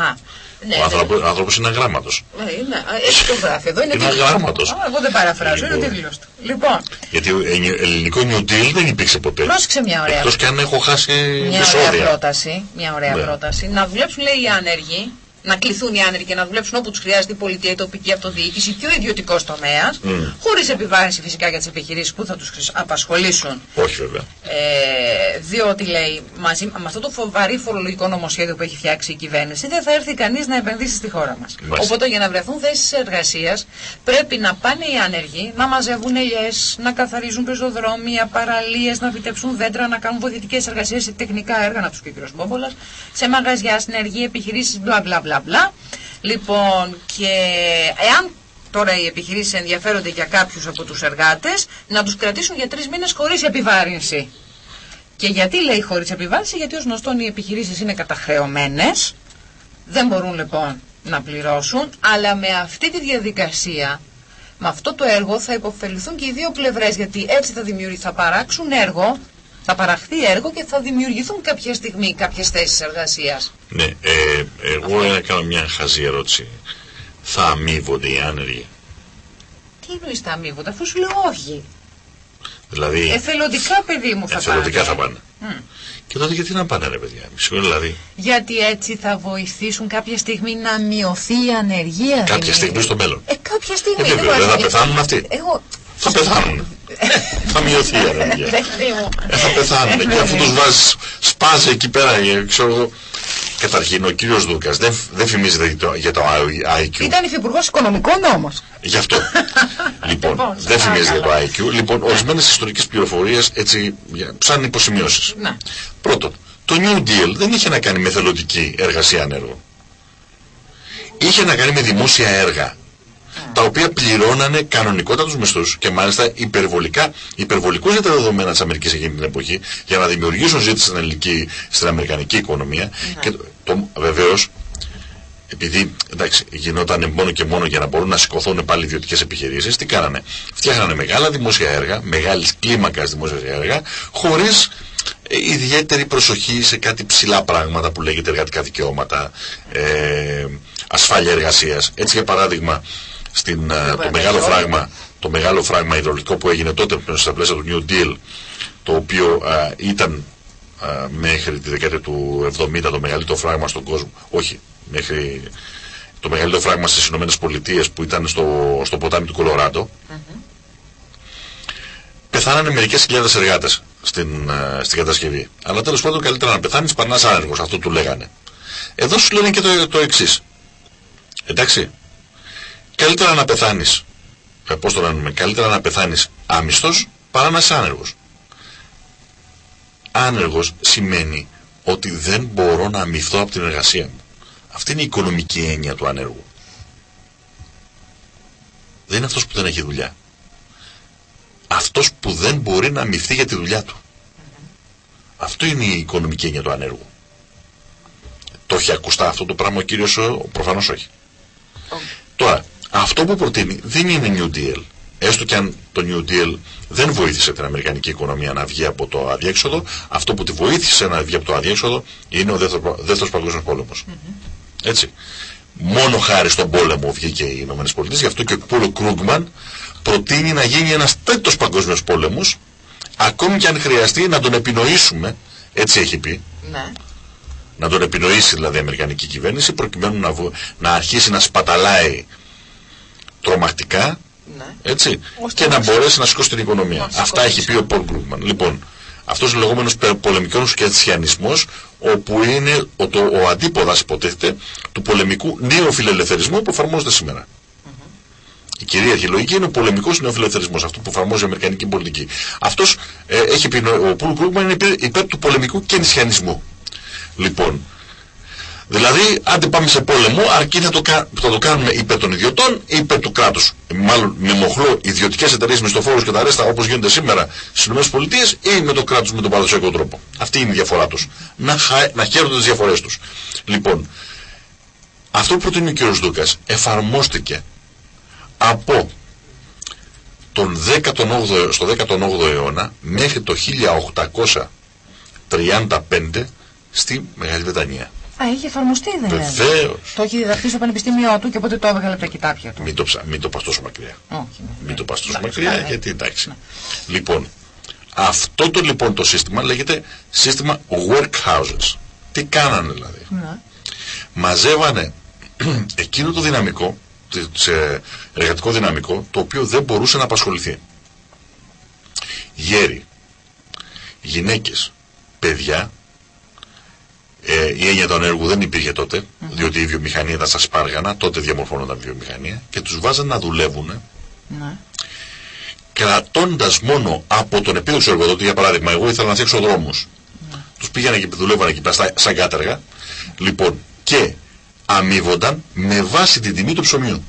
ναι, Ο ναι. άνθρωπος, άνθρωπος είναι αγράμματος. Ε, είναι, α, έτσι το γράφει εδώ. Είναι, Είναι τίτλος του. αγράμματος. Α, Εγώ δεν παραφράζω, είναι ο Λοιπόν. τίτλος του. Λοιπόν, Γιατί ο ε, ελληνικό New Deal δεν υπήρξε ποτέ. πρόσεξε μια ωραία Εκτός και αν έχω χάσει Μια επεισόδια. ωραία πρόταση. Μια ωραία Ναι. πρόταση. Να δουλέψουν, λέει, οι άνεργοι, να κληθούν οι άνεργοι και να δουλέψουν όπου τους χρειάζεται η πολιτεία, η τοπική αυτοδιοίκηση και ο ιδιωτικός τομέας, Mm. χωρίς επιβάρυνση φυσικά για τις επιχειρήσεις που θα τους απασχολήσουν. Όχι βέβαια. Ε, διότι λέει, μαζί με αυτό το φοβαρή φορολογικό νομοσχέδιο που έχει φτιάξει η κυβέρνηση, δεν θα έρθει κανείς να επενδύσει στη χώρα μας. Μάλιστα. Οπότε για να βρεθούν θέσεις εργασίας, πρέπει να πάνε οι άνεργοι να μαζεύουν ελιές, να καθαρίζουν πεζοδρόμια, παραλίες, να φυτέψουν δέντρα, να κάνουν βοηθητικές εργασίες σε τεχνικά έργα, να τους πει ο κ. Μπόμπολας, σε μαγαζιά, συνεργεία, επιχειρήσεις, μπλα μπλα μπλα μπλα. Λοιπόν, και εάν τώρα οι επιχειρήσεις ενδιαφέρονται για κάποιους από τους εργάτες, να τους κρατήσουν για τρεις μήνες χωρίς επιβάρυνση. Και γιατί λέει χωρίς επιβάρυνση, γιατί ως γνωστόν οι επιχειρήσεις είναι καταχρεωμένες, δεν μπορούν λοιπόν να πληρώσουν, αλλά με αυτή τη διαδικασία, με αυτό το έργο θα υποφεληθούν και οι δύο πλευρές, γιατί έτσι θα, δημιουργη... θα παράξουν έργο, θα παραχθεί έργο και θα δημιουργηθούν κάποια στιγμή κάποιες θέσεις εργασίας. Ναι, ε, εγώ έκανα μια χαζή ερώτηση. Θα αμείβονται οι άνεργοι; Τι εννοείς τα αμείβοντα, αφού σου λέω όχι. Δηλαδή, Εθελοντικά παιδί μου θα εθελοντικά θα πάνε. πάνε. Μμ. Και τότε γιατί να πάνε ρε παιδιά. Μισό δηλαδή. Γιατί έτσι θα βοηθήσουν κάποια στιγμή να μειωθεί η ανεργία. Κάποια Δημήτρη. στιγμή στο μέλλον. Ε, κάποια στιγμή. Ε, βέβαια, Εγώ- δεν θα πεθάνουν αυτοί. Εγώ. Θα πεθάνουν. θα μειωθεί η ανεργία. Παιδί μου. Ε, θα πεθάνουν. Ε, και αφού βέβαια. τους βάζεις, σπάζει εκεί πέρα, ε, ξέρω εγώ. Καταρχήν, ο κύριος Δούκας δεν, δεν φημίζεται για το, για το IQ. Ήταν υφυπουργός οικονομικών όμως. Γι' αυτό. λοιπόν, Λοιπόν, δεν σε φημίζεται για το παρακαλώ. IQ. Λοιπόν, ορισμένες ιστορικές πληροφορίες έτσι, για- σαν υποσημειώσεις. Να. Πρώτον, το New Deal δεν είχε να κάνει με θελοντική εργασία ανέργων. Είχε να κάνει με δημόσια έργα. Τα οποία πληρώνανε κανονικότατους μισθούς και μάλιστα υπερβολικά, υπερβολικούς για τα δεδομένα της Αμερικής εκείνη την εποχή για να δημιουργήσουν ζήτηση στην, ελληνική, στην Αμερικανική οικονομία και το, το, βεβαίως επειδή εντάξει, γινόταν μόνο και μόνο για να μπορούν να σηκωθούν πάλι ιδιωτικές επιχειρήσεις, τι κάνανε; Φτιάχνανε μεγάλα δημόσια έργα, μεγάλης κλίμακας δημόσια έργα, χωρίς ιδιαίτερη προσοχή σε κάτι ψηλά πράγματα που λέγεται εργατικά δικαιώματα, ε, ασφάλεια εργασίας. Έτσι, για παράδειγμα, στην, ε, το, μεγάλο φράγμα, το μεγάλο φράγμα υδρολικό που έγινε τότε στα πλαίσια του New Deal, το οποίο ε, ήταν ε, μέχρι τη δεκαετία του 70 το μεγαλύτερο φράγμα στον κόσμο. Όχι, μέχρι το μεγαλύτερο φράγμα στις Ηνωμένες Πολιτείες που ήταν στο, στο ποτάμι του Κολοράντο. Πεθάνανε μερικές χιλιάδες εργάτες στην, ε, στην κατασκευή. Αλλά τέλος πάντων καλύτερα να πεθάνεις παρά να είσαι άνεργος. Αυτό του λέγανε. Εδώ σου λένε και το, το εξής. Εντάξει. Καλύτερα να πεθάνεις ε, πώς το λένε, καλύτερα να πεθάνεις άμυστος παρά να είσαι άνεργος. Άνεργος σημαίνει ότι δεν μπορώ να αμυφθώ από την εργασία μου. Αυτή είναι η οικονομική έννοια του ανέργου. Δεν είναι αυτός που δεν έχει δουλειά. Αυτός που δεν μπορεί να αμυφθεί για τη δουλειά του. Αυτό είναι η οικονομική έννοια του ανέργου. Το έχει ακουστά αυτό το πράγμα ο κύριος, προφανώς όχι. Τώρα, αυτό που προτείνει δεν είναι New Deal. Έστω και αν το New Deal δεν βοήθησε την Αμερικανική οικονομία να βγει από το αδιέξοδο, αυτό που τη βοήθησε να βγει από το αδιέξοδο είναι ο δεύτερος, παγκόσμιος πόλεμος. Έτσι. Μόνο χάρη στον πόλεμο βγήκε οι Ηνωμένες Πολιτείες, γι' αυτό και ο Πόλο Κρούγκμαν προτείνει να γίνει ένας τέτοιος παγκόσμιος πόλεμος, ακόμη και αν χρειαστεί να τον επινοήσουμε, έτσι έχει πει, ναι. να τον επινοήσει δηλαδή η Αμερικανική κυβέρνηση, προκειμένου να, να αρχίσει να σπαταλάει τρομακτικά ναι. έτσι, και να μπορέσει να σηκώσει την οικονομία. Αυτά έχει πει ο Πολ Γκρούγκμαν. Λοιπόν, αυτός ο λεγόμενος πολεμικός σκετσιανισμός όπου είναι ο, το, ο αντίποδας υποτίθεται του πολεμικού νεοφιλελευθερισμού που εφαρμόζεται σήμερα. Η κυρίαρχη λογική είναι ο πολεμικός νεοφιλελευθερισμός, αυτό που εφαρμόζει η Αμερικανική πολιτική. Αυτός ε, έχει πει, ο Πολ Γκρούγκμαν είναι υπέρ, υπέρ του πολεμικού κενσιανισμού. Λοιπόν, Δηλαδή, αν πάμε σε πόλεμο, αρκεί να το, θα το κάνουμε υπέρ των ιδιωτών ή υπέρ του κράτους. Μάλλον με μοχλό ιδιωτικές εταιρείες, μισθοφόρους και τα ρέστα όπως γίνονται σήμερα στις ΗΠΑ ή με το κράτος με τον παραδοσιακό τρόπο. Αυτή είναι η διαφορά τους. Να, να χαίρονται τις διαφορές τους. Λοιπόν, αυτό που προτείνει ο κ. Δούκας εφαρμόστηκε από τον 18ο, στο 18ο αιώνα μέχρι το 1835 στη Μεγάλη Βρετανία. Α, έχει εφαρμοστεί δηλαδή. Βεβαίως. Το έχει διδαχθεί στο πανεπιστήμιό του και οπότε το έβγαλε από τα κοιτάπια του. Μην το, μην το πας τόσο μακριά. Όχι. Ναι. Μην το πας τόσο μακριά, ναι. γιατί εντάξει. Ναι. Λοιπόν, αυτό το λοιπόν το σύστημα λέγεται σύστημα workhouses. Τι κάνανε δηλαδή. Ναι. Μαζεύανε εκείνο το δυναμικό, το εργατικό δυναμικό, το οποίο δεν μπορούσε να απασχοληθεί. Γέροι, γυναίκες, παιδιά, ε, η έννοια του ανέργου δεν υπήρχε τότε, διότι η βιομηχανία ήταν στα σπάργανα, τότε διαμορφώνονταν η βιομηχανία και τους βάζαν να δουλεύουν ναι. κρατώντας μόνο από τον επίδοξο εργοδότη, για παράδειγμα, εγώ ήθελα να φτιάξω δρόμους. Ναι. Τους πήγανε και δουλεύανε εκεί πέρα σαν κάτεργα, λοιπόν, και αμείβονταν με βάση την τιμή του ψωμιού.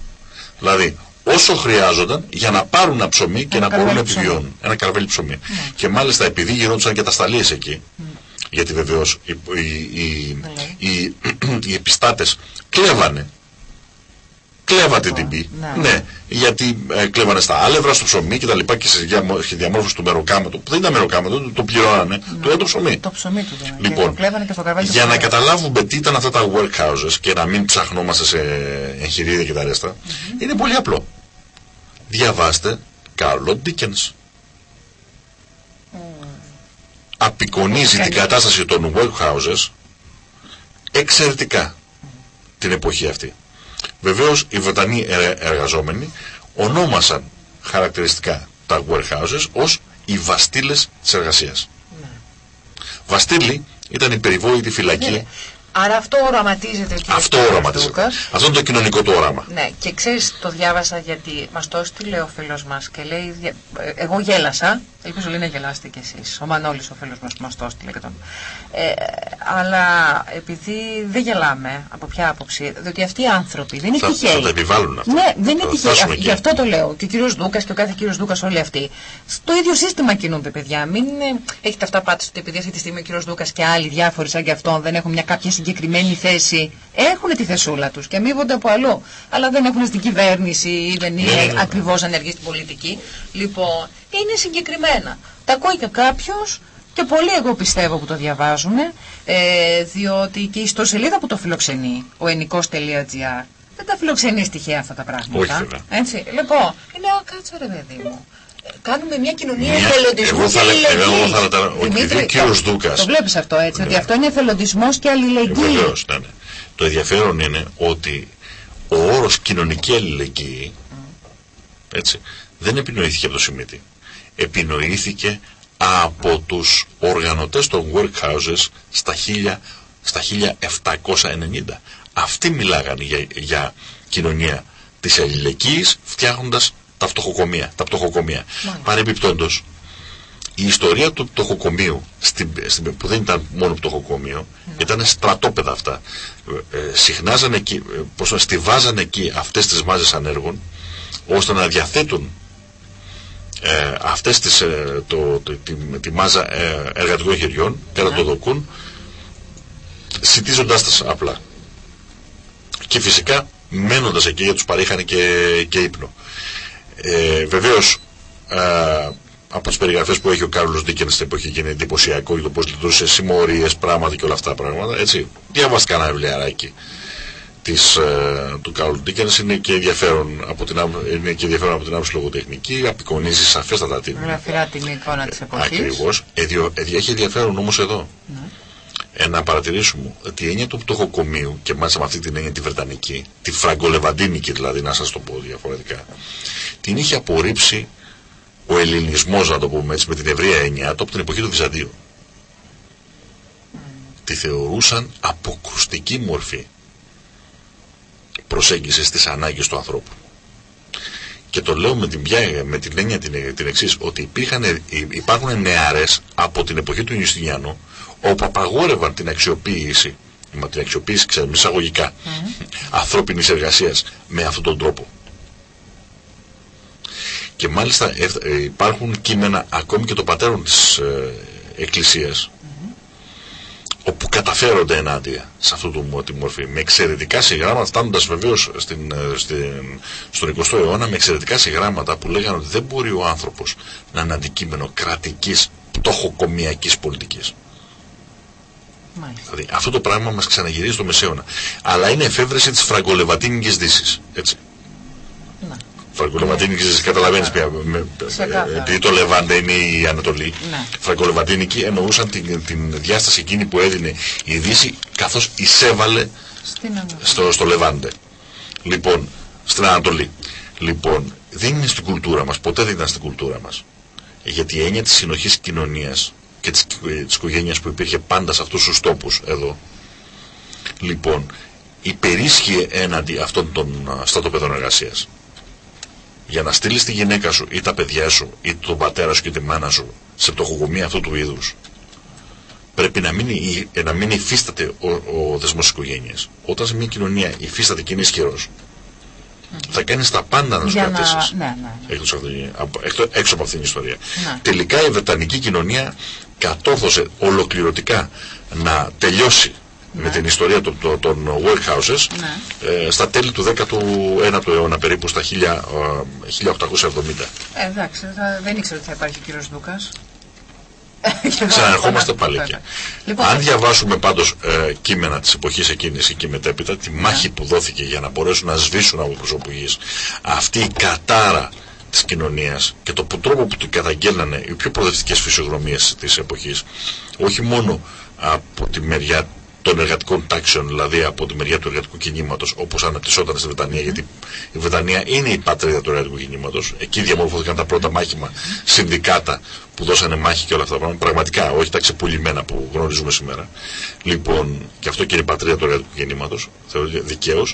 Δηλαδή, όσο χρειάζονταν για να πάρουν ένα ψωμί και να μπορούν να επιβιώνουν. Ένα καρβέλι ψωμί. Ναι. Και μάλιστα επειδή γινόντουσαν και τα σταλίες εκεί, γιατί βεβαίως οι, οι, οι, οι, οι επιστάτες κλέβανε κλέβα την τιμή. Ναι. ναι, γιατί ε, κλέβανε στα άλευρα, στο ψωμί και τα λοιπά και στη διαμόρφωση του μεροκάματο. Που δεν ήταν μεροκάματο, το, το πληρώνανε. Ναι. Το το ψωμί. Το ψωμί του δεν Λοιπόν, και στο για να καταλάβουμε τι ήταν αυτά τα workhouses και να μην ψαχνόμαστε σε εγχειρίδια και τα ρέστα, mm -hmm. είναι πολύ απλό. Διαβάστε Κάρλο Dickens απεικονίζει την κατάσταση των workhouses εξαιρετικά την εποχή αυτή. Βεβαίως οι Βρετανοί εργαζόμενοι ονόμασαν χαρακτηριστικά τα warehouses ως οι βαστίλες της εργασίας. Ναι. Βαστίλη ήταν η περιβόητη φυλακή ναι. Άρα αυτό οραματίζεται και Αυτό οραματίζεται. Αυτό είναι το κοινωνικό του όραμα. Ναι, και ξέρεις το διάβασα γιατί μας το έστειλε ο φίλος μας και λέει, εγώ γέλασα, ελπίζω λέει να γελάσετε κι εσείς, ο Μανώλης ο φίλος μας που μας το έστειλε και τον... Ε, αλλά επειδή δεν γελάμε, από ποια άποψη, διότι αυτοί οι άνθρωποι δεν είναι τυχαίοι. Θα τα επιβάλλουν αυτό. Ναι, δεν είναι τυχαίοι. Γι' αυτό το λέω. Και ο κύριος Δούκας και ο κάθε κύριος Δούκας όλοι αυτοί. Στο ίδιο σύστημα κινούνται παιδιά. Μην έχετε αυτά πάτε ότι επειδή αυτή τη στιγμή ο κύριος Δούκας και άλλοι διάφοροι σαν και αυτόν δεν έχουν μια κάποια συγκεκριμένη θέση έχουν τη θεσούλα τους και αμείβονται από αλλού. Αλλά δεν έχουν στην κυβέρνηση ή δεν είναι ναι, ναι, ναι. ακριβώς ανεργοί στην πολιτική. Λοιπόν, είναι συγκεκριμένα. Τα ακούει και κάποιος και πολλοί εγώ πιστεύω που το διαβάζουν, ε, διότι και η ιστοσελίδα που το φιλοξενεί, ο ενικός.gr, δεν τα φιλοξενείς τυχαία αυτά τα πράγματα. Όχι, Έτσι. Λοιπόν, είναι, α, κάτσε ρε παιδί μου κάνουμε μια κοινωνία εθελοντισμού εγώ θα, και Εγώ θα τα... Ο κύριος Δούκας... Το βλέπεις αυτό έτσι, ότι ναι. αυτό είναι εθελοντισμός και αλληλεγγύη. Βεβαίως, ναι, ναι. Το ενδιαφέρον είναι ότι ο όρος κοινωνική αλληλεγγύη έτσι, δεν επινοήθηκε από το Σιμίτη. Επινοήθηκε από τους οργανωτές των workhouses στα, 1000, στα 1790. Αυτοί μιλάγανε για, για κοινωνία της αλληλεγγύης φτιάχνοντας τα φτωχοκομεία. Τα φτωχοκομεία. Παρεμπιπτόντως, η ιστορία του πτωχοκομείου, στην, στην, που δεν ήταν μόνο πτωχοκομείο, ναι. ήταν στρατόπεδα αυτά. Ε, ε συχνάζανε εκεί, ε, πώς, στηβάζανε εκεί αυτές τις μάζες ανέργων, ώστε να διαθέτουν ε, αυτές τις, ε, το, το, τη, τη, μάζα ε, εργατικών χεριών και να το ναι. δοκούν, σητίζοντάς τα απλά. Και φυσικά μένοντας εκεί για τους παρήχανε και, και ύπνο. Ε, βεβαίως, ε, από τις περιγραφές που έχει ο Κάρλος Ντίκενς στην εποχή και είναι εντυπωσιακό για το πώς λειτουργούσε, συμμορίες, πράγματα και όλα αυτά τα πράγματα. Έτσι. Διάβασα κανένα βιβλιαράκι της, ε, του Κάρλου Ντίκενς είναι και ενδιαφέρον από την, είναι και ενδιαφέρον από την άποψη λογοτεχνική, απεικονίζει σαφέστατα την. Γραφειρά την εικόνα της εποχής. Ακριβώς. έχει ενδιαφέρον όμως εδώ. Ναι. Ε, να παρατηρήσουμε ότι η έννοια του πτωχοκομείου και μάλιστα με αυτή την έννοια τη Βρετανική, τη Φραγκολεβαντίνικη δηλαδή, να σας το πω διαφορετικά, την είχε απορρίψει ο ελληνισμός, να το πούμε έτσι, με την ευρεία έννοια του από την εποχή του Βυζαντίου. Τη θεωρούσαν αποκρουστική μορφή προσέγγισης στις ανάγκες του ανθρώπου. Και το λέω με την, με την έννοια την, την εξής, ότι υπήρχαν, υπάρχουν νεαρές από την εποχή του Ιουστινιάνου, όπου απαγόρευαν την αξιοποίηση, με την αξιοποίηση, ξέρουμε, εισαγωγικά, mm. ανθρώπινης εργασίας με αυτόν τον τρόπο. Και μάλιστα ε, υπάρχουν κείμενα ακόμη και των πατέρων της ε, Εκκλησίας όπου καταφέρονται ενάντια σε αυτού του τη μορφή με εξαιρετικά συγγράμματα φτάνοντας βεβαίως στην, ε, στην, στον 20ο αιώνα με εξαιρετικά συγγράμματα που λέγανε ότι δεν μπορεί ο άνθρωπος να είναι αντικείμενο κρατικής πτωχοκομιακής πολιτικής. Δηλαδή αυτό το πράγμα μας ξαναγυρίζει στο Μεσαίωνα. Αλλά είναι εφεύρεση της φραγκολεβατίνικης δύσης. Έτσι. Φραγκολεβατίνικης, ναι. καταλαβαίνεις πια. Επειδή το Λεβάντε είναι η Ανατολή. Ναι. Φραγκολεβατίνικη εννοούσαν την, την διάσταση εκείνη που έδινε η Δύση καθώς εισέβαλε στο, στο Λεβάντε. Λοιπόν, στην Ανατολή. Λοιπόν, δεν είναι στην κουλτούρα μας, ποτέ δεν ήταν στην κουλτούρα μας. Γιατί η έννοια της συνοχής κοινωνίας και της οικογένειας που υπήρχε πάντα σε αυτούς τους τόπους εδώ. Λοιπόν, υπερίσχυε έναντι αυτών των στρατοπεδών εργασίας για να στείλεις τη γυναίκα σου ή τα παιδιά σου ή τον πατέρα σου και τη μάνα σου σε πτωχοκομεία αυτού του είδους, πρέπει να μην, ε, να μην υφίσταται ο, ο δεσμός οικογένειας. Όταν σε μια κοινωνία υφίσταται και είναι ισχυρός, θα κάνεις τα πάντα να σου κρατήσεις ναι, ναι, ναι. έξω, έξω, από αυτήν την ιστορία. Ναι. Τελικά η Βρετανική κοινωνία κατόρθωσε ολοκληρωτικά να τελειώσει με ναι. την ιστορία των, των, των workhouses ναι. ε, στα τέλη του 19ου αιώνα περίπου στα 1870. Ε, εντάξει, δεν ήξερα ότι θα υπάρχει ο κύριος Δούκας. Ξαναρχόμαστε πάλι εκεί. Λοιπόν, Αν διαβάσουμε πάντως ε, κείμενα της εποχής εκείνης και μετέπειτα, τη ναι. μάχη που δόθηκε για να μπορέσουν να σβήσουν από προσωπικής αυτή η κατάρα της κοινωνίας και το τρόπο που την καταγγέλνανε οι πιο προοδευτικές φυσιογνωμίες της εποχής, όχι μόνο από τη μεριά των εργατικών τάξεων, δηλαδή από τη μεριά του εργατικού κινήματος, όπως αναπτυσσόταν στη Βρετανία, γιατί η Βρετανία είναι η πατρίδα του εργατικού κινήματος. Εκεί διαμορφώθηκαν τα πρώτα μάχημα συνδικάτα που δώσανε μάχη και όλα αυτά τα πράγματα. Πραγματικά, όχι τα ξεπουλημένα που γνωρίζουμε σήμερα. Λοιπόν, και αυτό και είναι η πατρίδα του εργατικού κινήματο, θεωρείται δικαίω.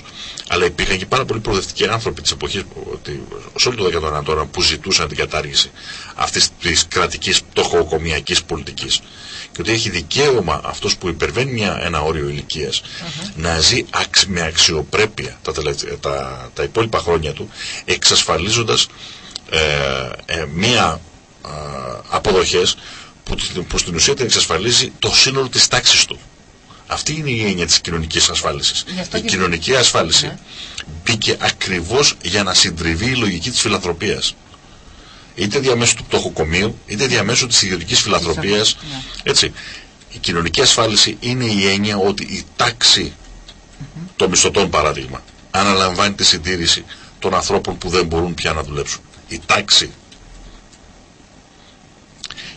Αλλά υπήρχαν και πάρα πολλοί προοδευτικοί άνθρωποι της εποχής, σε όλο το 19ο αιώνα, που ζητούσαν την κατάργηση αυτής της κρατικής πτωχοκομιακή πολιτικής και ότι έχει δικαίωμα αυτός που υπερβαίνει μια, ένα όριο ηλικίας να ζει με αξιοπρέπεια τα, τα, τα υπόλοιπα χρόνια του εξασφαλίζοντας ε, ε, μια ε, αποδοχές που, που στην ουσία την εξασφαλίζει το σύνολο της τάξης του. Αυτή είναι η έννοια της κοινωνικής ασφάλισης. Η κοινωνική ασφάλιση ναι. μπήκε ακριβώς για να συντριβεί η λογική της φιλανθρωπίας είτε διαμέσου του πτωχοκομείου, είτε διαμέσου της ιδιωτικής φιλανθρωπίας. Ναι. Έτσι. Η κοινωνική ασφάλιση είναι η έννοια ότι η τάξη των μισθωτών παράδειγμα αναλαμβάνει τη συντήρηση των ανθρώπων που δεν μπορούν πια να δουλέψουν. Η τάξη.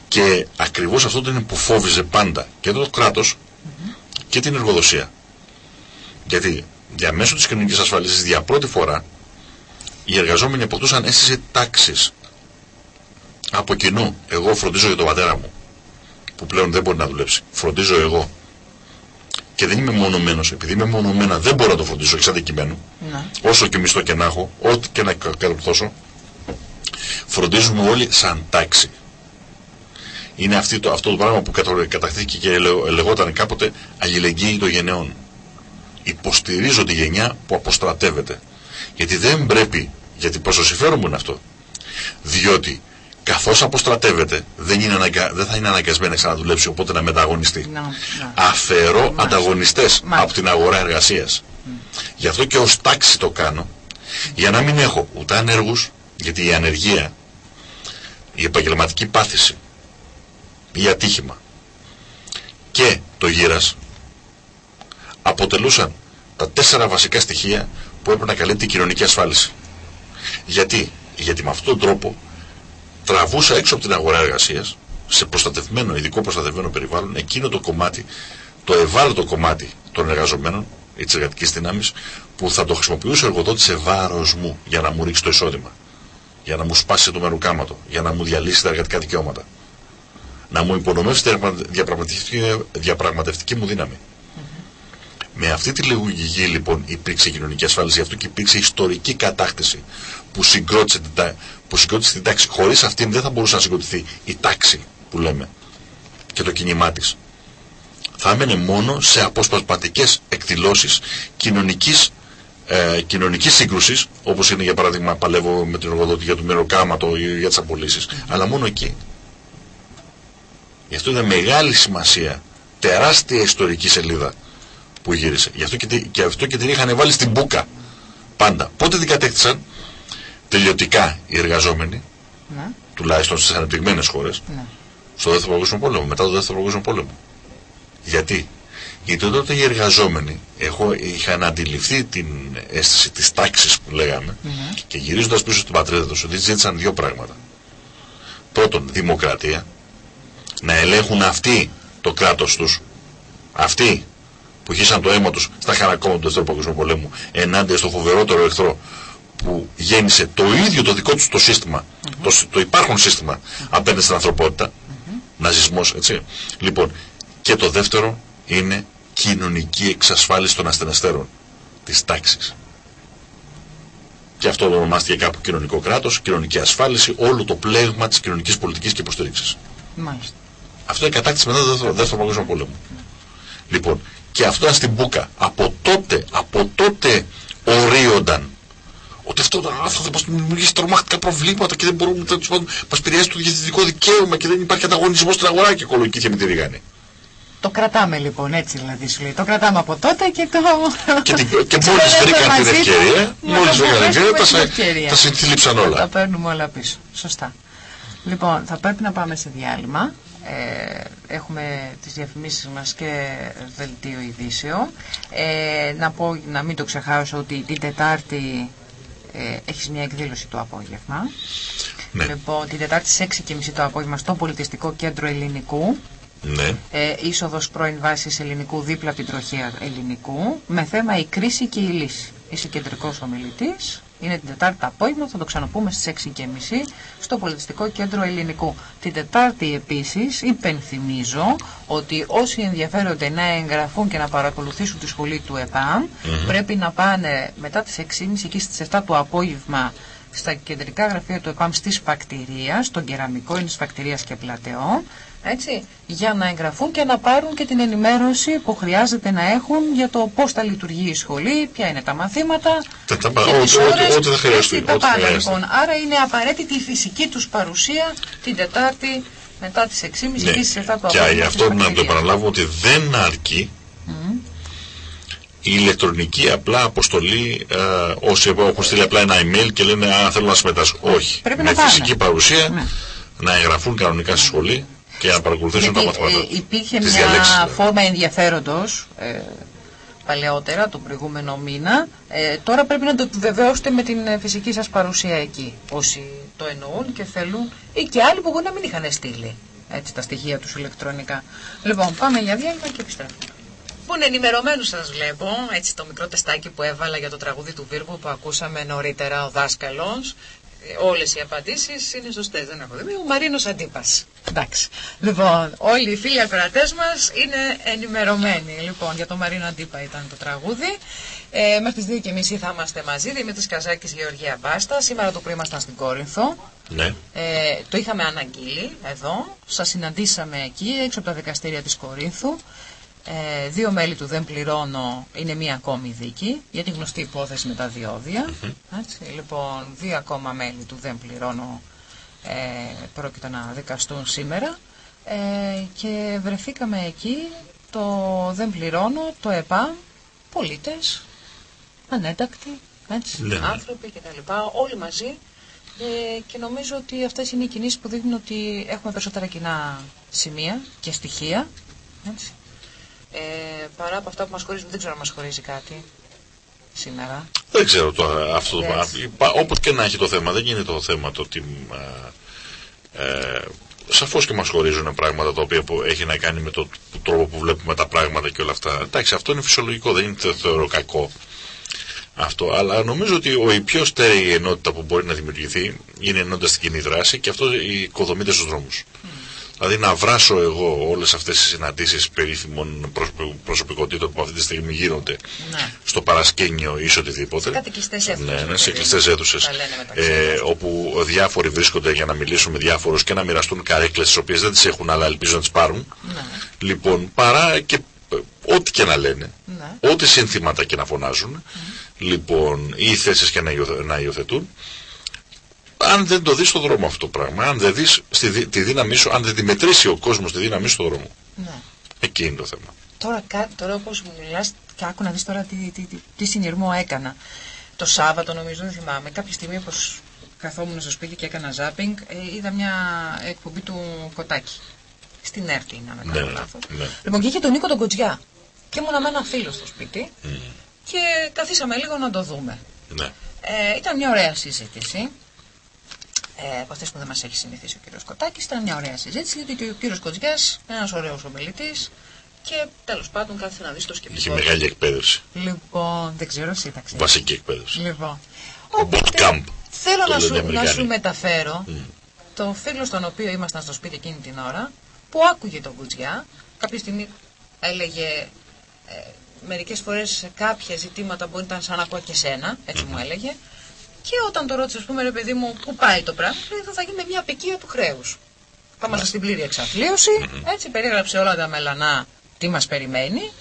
Και ακριβώς αυτό είναι που φόβιζε πάντα και το κράτος και την εργοδοσία. Γιατί διαμέσου της κοινωνικής ασφάλισης για πρώτη φορά οι εργαζόμενοι αποκτούσαν αίσθηση τάξης από κοινού. Εγώ φροντίζω για τον πατέρα μου, που πλέον δεν μπορεί να δουλέψει. Φροντίζω εγώ. Και δεν είμαι μονομένος. Επειδή είμαι μονομένα, δεν μπορώ να το φροντίσω εξ αντικειμένου. Ναι. Όσο και μισθό και να έχω, ό,τι και να κατορθώσω. Φροντίζουμε όλοι σαν τάξη. Είναι αυτή το, αυτό το πράγμα που κατακτήθηκε και λεγόταν κάποτε αλληλεγγύη των γενεών. Υποστηρίζω τη γενιά που αποστρατεύεται. Γιατί δεν πρέπει, γιατί προς το συμφέρον μου είναι αυτό. Διότι καθώς αποστρατεύεται δεν, είναι αναγκα... δεν θα είναι αναγκασμένη να ξαναδουλέψει οπότε να μεταγωνιστεί. No, no. Αφαιρώ ανταγωνιστές από την αγορά εργασίας. Γι' αυτό και ως τάξη το κάνω για να μην έχω ούτε ανέργους γιατί η ανεργία, η επαγγελματική πάθηση, η ατύχημα και το γύρας αποτελούσαν τα τέσσερα βασικά στοιχεία που έπρεπε να καλύπτει η κοινωνική ασφάλιση. Γιατί, γιατί με αυτόν τον τρόπο τραβούσα έξω από την αγορά εργασίας, σε προστατευμένο, ειδικό προστατευμένο περιβάλλον, εκείνο το κομμάτι, το ευάλωτο κομμάτι των εργαζομένων ή τη εργατική δυνάμεις, που θα το χρησιμοποιούσε ο εργοδότης σε βάρος μου για να μου ρίξει το εισόδημα. Για να μου σπάσει το μεροκάματο, για να μου διαλύσει τα εργατικά δικαιώματα. Να μου υπονομεύσει τη διαπραγματευτική, διαπραγματευτική μου δύναμη. Με αυτή τη λογική λοιπόν υπήρξε κοινωνική ασφάλιση, γι' αυτό και υπήρξε ιστορική κατάκτηση που συγκρότησε την, που συγκρότησε την τάξη. Χωρίς αυτήν δεν θα μπορούσε να συγκροτηθεί η τάξη που λέμε και το κίνημά της. Θα έμενε μόνο σε αποσπασματικές εκδηλώσεις κοινωνικής ε, κοινωνικής σύγκρουσης, όπως είναι για παράδειγμα παλεύω με την εργοδότη για το μεροκάματο ή για τις απολύσεις, αλλά μόνο εκεί. Γι' αυτό είναι μεγάλη σημασία, τεράστια ιστορική σελίδα που γύρισε. Γι' αυτό και, και αυτό και την είχαν βάλει στην μπουκα. Πάντα. Πότε την κατέκτησαν; Τελειωτικά οι εργαζόμενοι, ναι. τουλάχιστον στις ανεπτυγμένε χώρες, ναι. στο δεύτερο παγκόσμιο πόλεμο, μετά το δεύτερο παγκόσμιο πόλεμο. Γιατί, γιατί τότε οι εργαζόμενοι έχω, είχαν αντιληφθεί την αίσθηση της τάξης που λέγαμε ναι. και γυρίζοντας πίσω στην πατρίδα τους, ότι ζήτησαν δύο πράγματα. Πρώτον, δημοκρατία, να ελέγχουν αυτοί το κράτος τους, αυτοί που χύσαν το αίμα τους στα χαρακόμματα του Δεύτερου Παγκοσμίου Πολέμου ενάντια στο φοβερότερο εχθρό που γέννησε το ίδιο το δικό τους το σύστημα, το, το υπάρχον σύστημα απέναντι στην ανθρωπότητα, ναζισμός, έτσι. Λοιπόν, και το δεύτερο είναι κοινωνική εξασφάλιση των ασθενεστέρων της τάξης. Και αυτό ονομάστηκε κάπου κοινωνικό κράτος, κοινωνική ασφάλιση, όλο το πλέγμα της κοινωνικής πολιτικής και υποστήριξης. Μάλιστα. Αυτό είναι κατάκτηση μετά το δεύτερο, δεύτερο παγκόσμιο πόλεμο. Λοιπόν, και αυτό ήταν στην Μπούκα. Από τότε, από τότε ορίονταν ότι αυτό, αυτό θα μας δημιουργήσει τρομακτικά προβλήματα και δεν μπορούμε να μας επηρεάσει το διαιτητικό δικαίωμα και δεν υπάρχει ανταγωνισμός στην αγορά και οικολογική με τη Ριγάνη. Το κρατάμε λοιπόν έτσι δηλαδή σου λέει. Το κρατάμε από τότε και το. Και, την, και μόλις βρήκαν την ευκαιρία, μόλις βρήκαν την ευκαιρία, τα συνθήλιψαν όλα. Τα παίρνουμε όλα πίσω. Σωστά. Λοιπόν, θα πρέπει να πάμε σε διάλειμμα. Ε, έχουμε τις διαφημίσεις μας και δελτίο ειδήσεων. Ε, να πω, να μην το ξεχάσω ότι την Τετάρτη ε, έχεις μια εκδήλωση το απόγευμα. Ναι. Λοιπόν, την Τετάρτη στις 6.30 το απόγευμα στο Πολιτιστικό Κέντρο Ελληνικού. Ναι. Ε, είσοδος πρώην βάσης ελληνικού δίπλα από την τροχία ελληνικού με θέμα η κρίση και η λύση. Είσαι κεντρικός ομιλητής είναι την Τετάρτη απόγευμα, θα το ξαναπούμε στις 6.30 στο Πολιτιστικό Κέντρο Ελληνικού. Την Τετάρτη επίσης υπενθυμίζω ότι όσοι ενδιαφέρονται να εγγραφούν και να παρακολουθήσουν τη σχολή του ΕΠΑΜ πρέπει να πάνε μετά τις 6.30 και στις 7 του απόγευμα στα κεντρικά γραφεία του ΕΠΑΜ στη Σφακτηρία, στον κεραμικό είναι Σφακτηρίας και Πλατεών έτσι, για να εγγραφούν και να πάρουν και την ενημέρωση που χρειάζεται να έχουν για το πώς θα λειτουργεί η σχολή, ποια είναι τα μαθήματα. Τα, τα, ό,τι, ό,τι, ό,τι θα χρειαστεί. Τα πάντα, λοιπόν. Άρα είναι απαραίτητη η φυσική τους παρουσία την Τετάρτη μετά τις 6.30 ναι. και στις 7 το Και γι' αυτό να το επαναλάβω ότι δεν αρκεί η ηλεκτρονική απλά αποστολή, ε, όσοι έχουν στείλει απλά ένα email και λένε αν θέλω να συμμετάσχω. Όχι. Πρέπει Με να φυσική παρουσία ναι. να εγγραφούν κανονικά στη σχολή και να παρακολουθήσουν τα μαθήματα. Ε, υπήρχε μια διαλέξεις, φόρμα ενδιαφέροντος ε, παλαιότερα, τον προηγούμενο μήνα. Ε, τώρα πρέπει να το επιβεβαιώσετε με την ε, φυσική σας παρουσία εκεί. Όσοι το εννοούν και θέλουν ή και άλλοι που μπορεί να μην είχαν στείλει έτσι, τα στοιχεία τους ηλεκτρονικά. Λοιπόν, πάμε για διάλειμμα και επιστρέφουμε. Λοιπόν, ενημερωμένους σας βλέπω. Έτσι, το μικρό τεστάκι που έβαλα για το τραγούδι του Βίρβου που ακούσαμε νωρίτερα ο δάσκαλος όλες οι απαντήσεις είναι σωστές, δεν έχω δει. Ο Μαρίνος Αντίπας. Εντάξει. Λοιπόν, όλοι οι φίλοι ακροατές μας είναι ενημερωμένοι. Λοιπόν, για τον Μαρίνο Αντίπα ήταν το τραγούδι. Ε, μέχρι τις 2 και μισή θα είμαστε μαζί, Δημήτρης Καζάκης, Γεωργία Μπάστα. Σήμερα το πρωί ήμασταν στην Κόρινθο. Ναι. Ε, το είχαμε αναγγείλει εδώ. Σας συναντήσαμε εκεί, έξω από τα δικαστήρια της Κορίνθου. Ε, δύο μέλη του δεν πληρώνω είναι μία ακόμη δίκη, για την γνωστή υπόθεση με τα διόδια. Έτσι, λοιπόν, δύο ακόμα μέλη του δεν πληρώνω ε, πρόκειται να δικαστούν σήμερα. Ε, και βρεθήκαμε εκεί, το δεν πληρώνω, το ΕΠΑ, πολίτες, ανέτακτοι, έτσι, Ναι, ναι. άνθρωποι κτλ. Όλοι μαζί. Ε, και νομίζω ότι αυτές είναι οι κινήσεις που δείχνουν ότι έχουμε περισσότερα κοινά σημεία και στοιχεία. Έτσι. Ε, παρά από αυτά που μας χωρίζουν, δεν ξέρω αν μας χωρίζει κάτι σήμερα. Δεν ξέρω τώρα αυτό. το- Έτσι. υπά- Όπως και να έχει το θέμα, δεν είναι το θέμα το ότι. Ε, ε, Σαφώς και μας χωρίζουν πράγματα τα οποία που έχει να κάνει με τον τρόπο που βλέπουμε τα πράγματα και όλα αυτά. Εντάξει, αυτό είναι φυσιολογικό, δεν είναι το θεωρώ κακό αυτό. Αλλά νομίζω ότι ο, η πιο στέρεη ενότητα που μπορεί να δημιουργηθεί είναι ενότητα στην κοινή δράση και αυτό οι οικοδομείται στους δρόμους. Δηλαδή να βράσω εγώ όλες αυτές τις συναντήσεις περίφημων προσωπι- προσωπικότητων που αυτή τη στιγμή γίνονται Ναι. στο παρασκήνιο ή σε οτιδήποτε. Κάτι κλειστές αίθουσες, Ναι, ναι, παιδί σε μου. κλειστές αίθουσες. Τα λένε μεταξύ Ε, τους. όπου διάφοροι βρίσκονται για να μιλήσουν με διάφορους και να μοιραστούν καρέκλες τις οποίες δεν τις έχουν, αλλά ελπίζω να τις πάρουν. Ναι. Λοιπόν, παρά και ε, ό,τι και να λένε, Ναι. ό,τι σύνθηματα και να φωνάζουν, λοιπόν, ή θέσεις και να, υιοθε- να υιοθετούν, αν δεν το δεις στον δρόμο αυτό το πράγμα, αν δεν δεις τη δύναμή σου, αν δεν τη μετρήσει ο κόσμος τη δύναμή σου στον δρόμο. ναι. Εκεί είναι το θέμα. Τώρα, κα- τώρα όπως μου μιλάς και άκου να δεις τώρα τι, τι, τι, τι συνειρμό έκανα. Το Σάββατο νομίζω, δεν θυμάμαι, κάποια στιγμή όπως καθόμουν στο σπίτι και έκανα ζάπινγκ, ε, είδα μια εκπομπή του Κοτάκη. Στην ΕΡΤ είναι, αν δεν κάνω Ναι, λάθος. ναι. Λοιπόν, και είχε τον Νίκο τον Κοτζιά. Και ήμουνα με ένα φίλο στο σπίτι και καθίσαμε λίγο να το δούμε. Ναι. Ε, ήταν μια ωραία συζήτηση. Ε, από αυτές που δεν μας έχει συνηθίσει ο κύριος Κοτάκης, ήταν μια ωραία συζήτηση γιατί ο κύριος Κοτζιάς είναι ένας ωραίος ομιλητής και τέλος πάντων κάθισε να δει το Είχε σκεπτικό. του. μεγάλη εκπαίδευση. Λοιπόν, δεν ξέρω, εσύ τα ξέρει. Βασική εκπαίδευση. Λοιπόν. bootcamp, θέλω το να λένε οι σου, να Αμερικάνοι. σου μεταφέρω το φίλο στον οποίο ήμασταν στο σπίτι εκείνη την ώρα που άκουγε τον Κουτζιά. Κάποια στιγμή έλεγε ε, μερικές φορές σε κάποια ζητήματα μπορεί να ήταν σαν να ακούω και σένα, έτσι μου έλεγε. Και όταν το ρώτησε, ας πούμε, ρε παιδί μου, πού πάει το πράγμα, λέει, θα γίνει μια απικία του χρέους. Θα είμαστε στην πλήρη εξαθλίωση. Έτσι, περιέγραψε όλα τα μελανά τι μας περιμένει.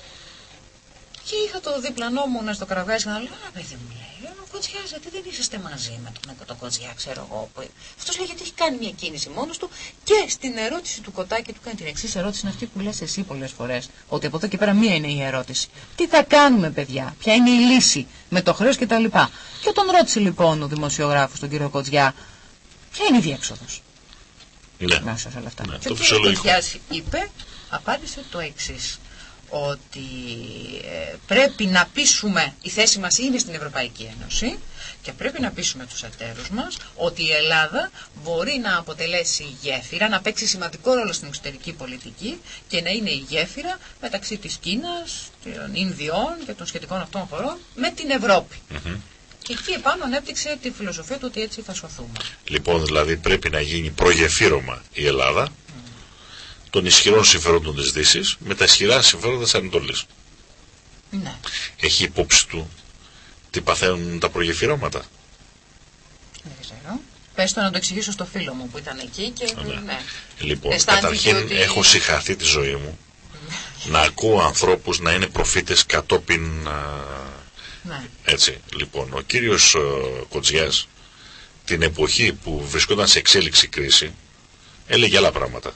Και είχα το διπλανό μου να στο κραυγάζει και να λέω: Α, παιδί μου, λέει, ο Κοτσιά, γιατί δεν είσαστε μαζί με τον, με τον Κοτσιά, ξέρω εγώ. Αυτός λέει γιατί έχει κάνει μια κίνηση μόνος του και στην ερώτηση του Κοτάκη του κάνει την εξής ερώτηση, είναι αυτή που λες εσύ πολλές φορές. Ότι από εδώ και πέρα μία είναι η ερώτηση. Τι θα κάνουμε, παιδιά, ποια είναι η λύση με το χρέος κτλ. Και όταν ρώτησε λοιπόν ο δημοσιογράφος τον κύριο Κοτσιά, ποια είναι η διέξοδος; Ναι. μέσα σε όλα αυτά. Ναι, και το ο κύριος φυσιολογικό. Κοτσιάς είπε, απάντησε το εξής ότι ε, πρέπει να πείσουμε, η θέση μας είναι στην Ευρωπαϊκή Ένωση και πρέπει να πείσουμε τους εταίρους μας ότι η Ελλάδα μπορεί να αποτελέσει γέφυρα, να παίξει σημαντικό ρόλο στην εξωτερική πολιτική και να είναι η γέφυρα μεταξύ της Κίνας, των Ινδιών και των σχετικών αυτών χωρών με την Ευρώπη. Και εκεί επάνω ανέπτυξε τη φιλοσοφία του ότι έτσι θα σωθούμε. Λοιπόν, δηλαδή πρέπει να γίνει προγεφύρωμα η Ελλάδα των ισχυρών συμφερόντων της Δύσης με τα ισχυρά συμφέροντα της Ανατολής. Ναι. Έχει υπόψη του τι παθαίνουν τα προγεφυρώματα. Δεν ξέρω. Πες το να το εξηγήσω στο φίλο μου που ήταν εκεί και ναι. Λοιπόν, Αισθάνθηκε καταρχήν ότι- έχω συγχαθεί τη ζωή μου να ακούω ανθρώπους να είναι προφήτες κατόπιν α, ναι. έτσι. Λοιπόν, ο κύριος α, Κοτζιάς την εποχή που βρισκόταν σε εξέλιξη κρίση έλεγε άλλα πράγματα.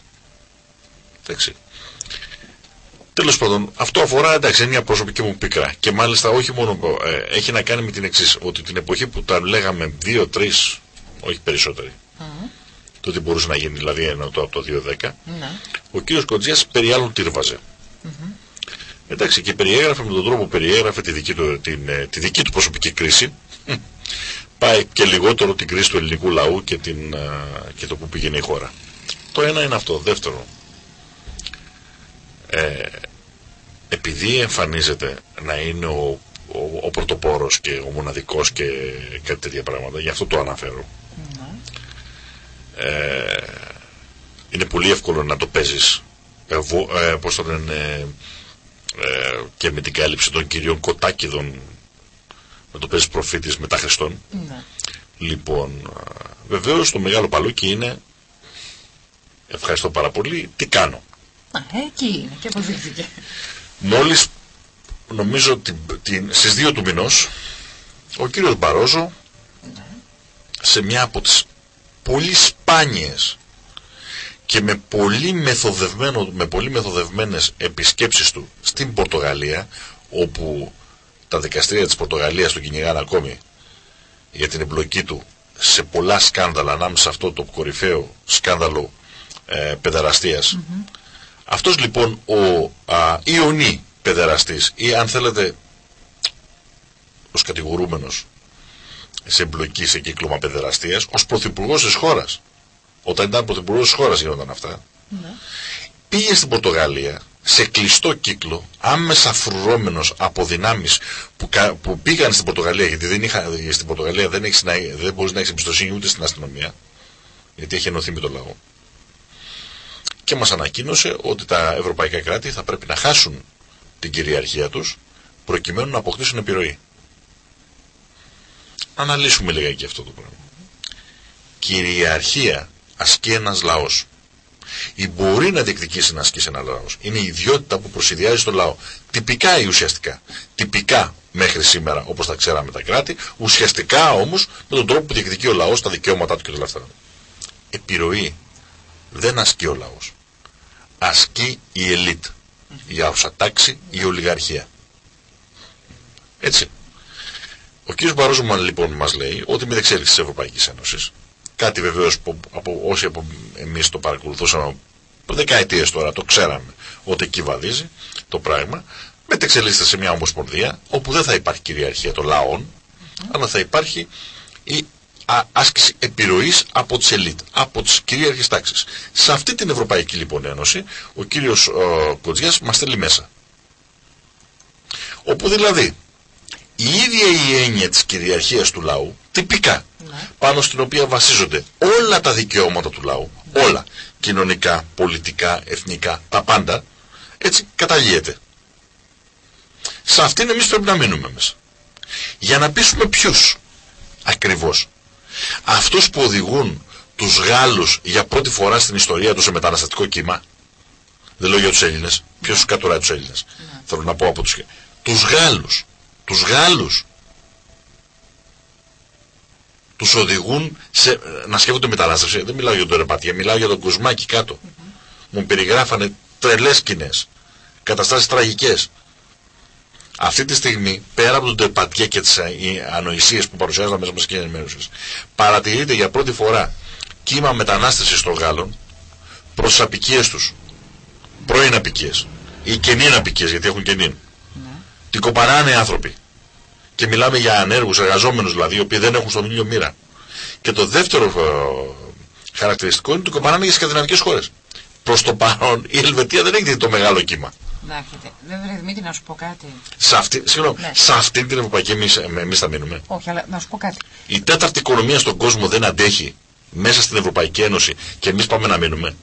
Εντάξει. Τέλος πάντων, αυτό αφορά εντάξει, είναι μια προσωπική μου πίκρα. Και μάλιστα όχι μόνο ε, έχει να κάνει με την εξής ότι την εποχή που τα λέγαμε 2-3, όχι περισσότεροι, το τι μπορούσε να γίνει δηλαδή ενώ το από το 2-10, Ναι. ο κύριος Κοντζιάς περί άλλων τύρβαζε. Εντάξει και περιέγραφε με τον τρόπο που περιέγραφε τη δική του, την, ε, τη δική του προσωπική κρίση πάει και λιγότερο την κρίση του ελληνικού λαού και, την, α, και το που πήγαινε η χώρα. Το ένα είναι αυτό. Δεύτερο, ε, επειδή εμφανίζεται να είναι ο, ο, ο πρωτοπόρος και ο μοναδικός και κάτι τέτοια πράγματα, γι' αυτό το αναφέρω. Ναι. ε, είναι πολύ εύκολο να το παίζεις ε, ε, πώς το λένε ε, και με την κάλυψη των κυρίων Κοτάκηδων να το παίζεις προφήτης μετά Χριστόν ναι. λοιπόν βεβαίως το μεγάλο παλούκι είναι ευχαριστώ πάρα πολύ τι κάνω Α, εκεί είναι και αποδείχθηκε μόλις νομίζω την, την, στις 2 του μηνός ο κύριος Μπαρόζο ναι. σε μια από τις πολύ σπάνιες και με πολύ, μεθοδευμένο, με πολύ μεθοδευμένες επισκέψεις του στην Πορτογαλία όπου τα δικαστήρια της Πορτογαλίας τον κυνηγάνε ακόμη για την εμπλοκή του σε πολλά σκάνδαλα ανάμεσα σε αυτό το κορυφαίο σκάνδαλο ε, παιδεραστίας. Αυτός λοιπόν ο α, Ιωνί παιδεραστής ή αν θέλετε ως κατηγορούμενος σε εμπλοκή σε κύκλωμα παιδεραστίας ως πρωθυπουργός της χώρας όταν ήταν πρωθυπουργός της χώρας γίνονταν αυτά ναι. πήγε στην Πορτογαλία σε κλειστό κύκλο άμεσα φρουρώμενος από δυνάμεις που, που πήγαν στην Πορτογαλία γιατί δεν είχα, στην Πορτογαλία δεν, έχεις, δεν μπορείς να έχεις εμπιστοσύνη ούτε στην αστυνομία γιατί έχει ενωθεί με το λαό και μας ανακοίνωσε ότι τα ευρωπαϊκά κράτη θα πρέπει να χάσουν την κυριαρχία τους προκειμένου να αποκτήσουν επιρροή. Αναλύσουμε λίγα και αυτό το πράγμα. Κυριαρχία ασκεί ένας λαός. Ή μπορεί να διεκδικήσει να ασκήσει ένας λαός. Είναι η ιδιότητα που προσυδειάζει στο λαό. Τυπικά ή ουσιαστικά. Τυπικά μέχρι σήμερα όπως τα ξέραμε τα κράτη, ουσιαστικά όμως με τον τρόπο που διεκδικεί ο λαός τα δικαιώματά του και όλα αυτά. Επιρροή δεν ασκεί ο λαός. Ασκεί η ελίτ. Η άουσα τάξη, η ολιγαρχία. Έτσι. Ο κ. Μπαρόζο λοιπόν μας λέει ότι με δεξέλιξη της Ευρωπαϊκής Ένωσης Κάτι βεβαίως που από, όσοι από εμείς το παρακολουθούσαμε δεκαετίες τώρα το ξέραμε ότι εκεί βαδίζει το πράγμα. Μετεξελίσσεται σε μια ομοσπονδία όπου δεν θα υπάρχει κυριαρχία των λαών αλλά θα υπάρχει η άσκηση επιρροής από τις ελίτ, από τις κυρίαρχες τάξεις. Σε αυτή την Ευρωπαϊκή λοιπόν Ένωση ο κύριος ο, Κοτζιάς μας στέλνει μέσα. Όπου δηλαδή η ίδια η έννοια της κυριαρχίας του λαού τυπικά ναι. πάνω στην οποία βασίζονται όλα τα δικαιώματα του λαού, όλα, κοινωνικά, πολιτικά, εθνικά, τα πάντα, έτσι καταλύεται. Σε αυτήν εμείς πρέπει να μείνουμε μέσα. Για να πείσουμε ποιους ακριβώς. Αυτούς που οδηγούν τους Γάλλους για πρώτη φορά στην ιστορία τους σε μεταναστευτικό κύμα. Δεν λέω για τους Έλληνες. Ποιος τους κατουράει τους Έλληνες. Ναι. Θέλω να πω από τους... Τους Γάλλους. Τους Γάλλους τους οδηγούν σε, να σκέφτονται μετανάστευση. Δεν μιλάω για τον Ρεπατία, μιλάω για τον Κουσμάκη κάτω. Μου περιγράφανε τρελές σκηνές, καταστάσεις τραγικές. Αυτή τη στιγμή, πέρα από τον Τερπατία και τις ανοησίες που παρουσιάζονται μέσα μας και ενημέρωσης, παρατηρείται για πρώτη φορά κύμα μετανάστευσης των Γάλλων προς τις απικίες τους. Πρώην απικίες. Ή κενήν απικίες, γιατί έχουν κενήν. Ναι. Την κοπανάνε άνθρωποι και μιλάμε για ανέργους, εργαζόμενους δηλαδή, οι οποίοι δεν έχουν στον ήλιο μοίρα. Και το δεύτερο ε, χαρακτηριστικό είναι ότι το κομμάτι για σκανδιναβικές χώρες. Προς το παρόν η Ελβετία δεν έχει δει το μεγάλο κύμα. Να Δεν Δημήτρη να σου πω κάτι. Σε αυτή, συγγνώμη, ναι. σε αυτή την Ευρωπαϊκή εμείς, εμείς θα μείνουμε. Όχι, αλλά να σου πω κάτι. Η τέταρτη οικονομία στον κόσμο δεν αντέχει μέσα στην Ευρωπαϊκή Ένωση και εμείς πάμε να μείνουμε.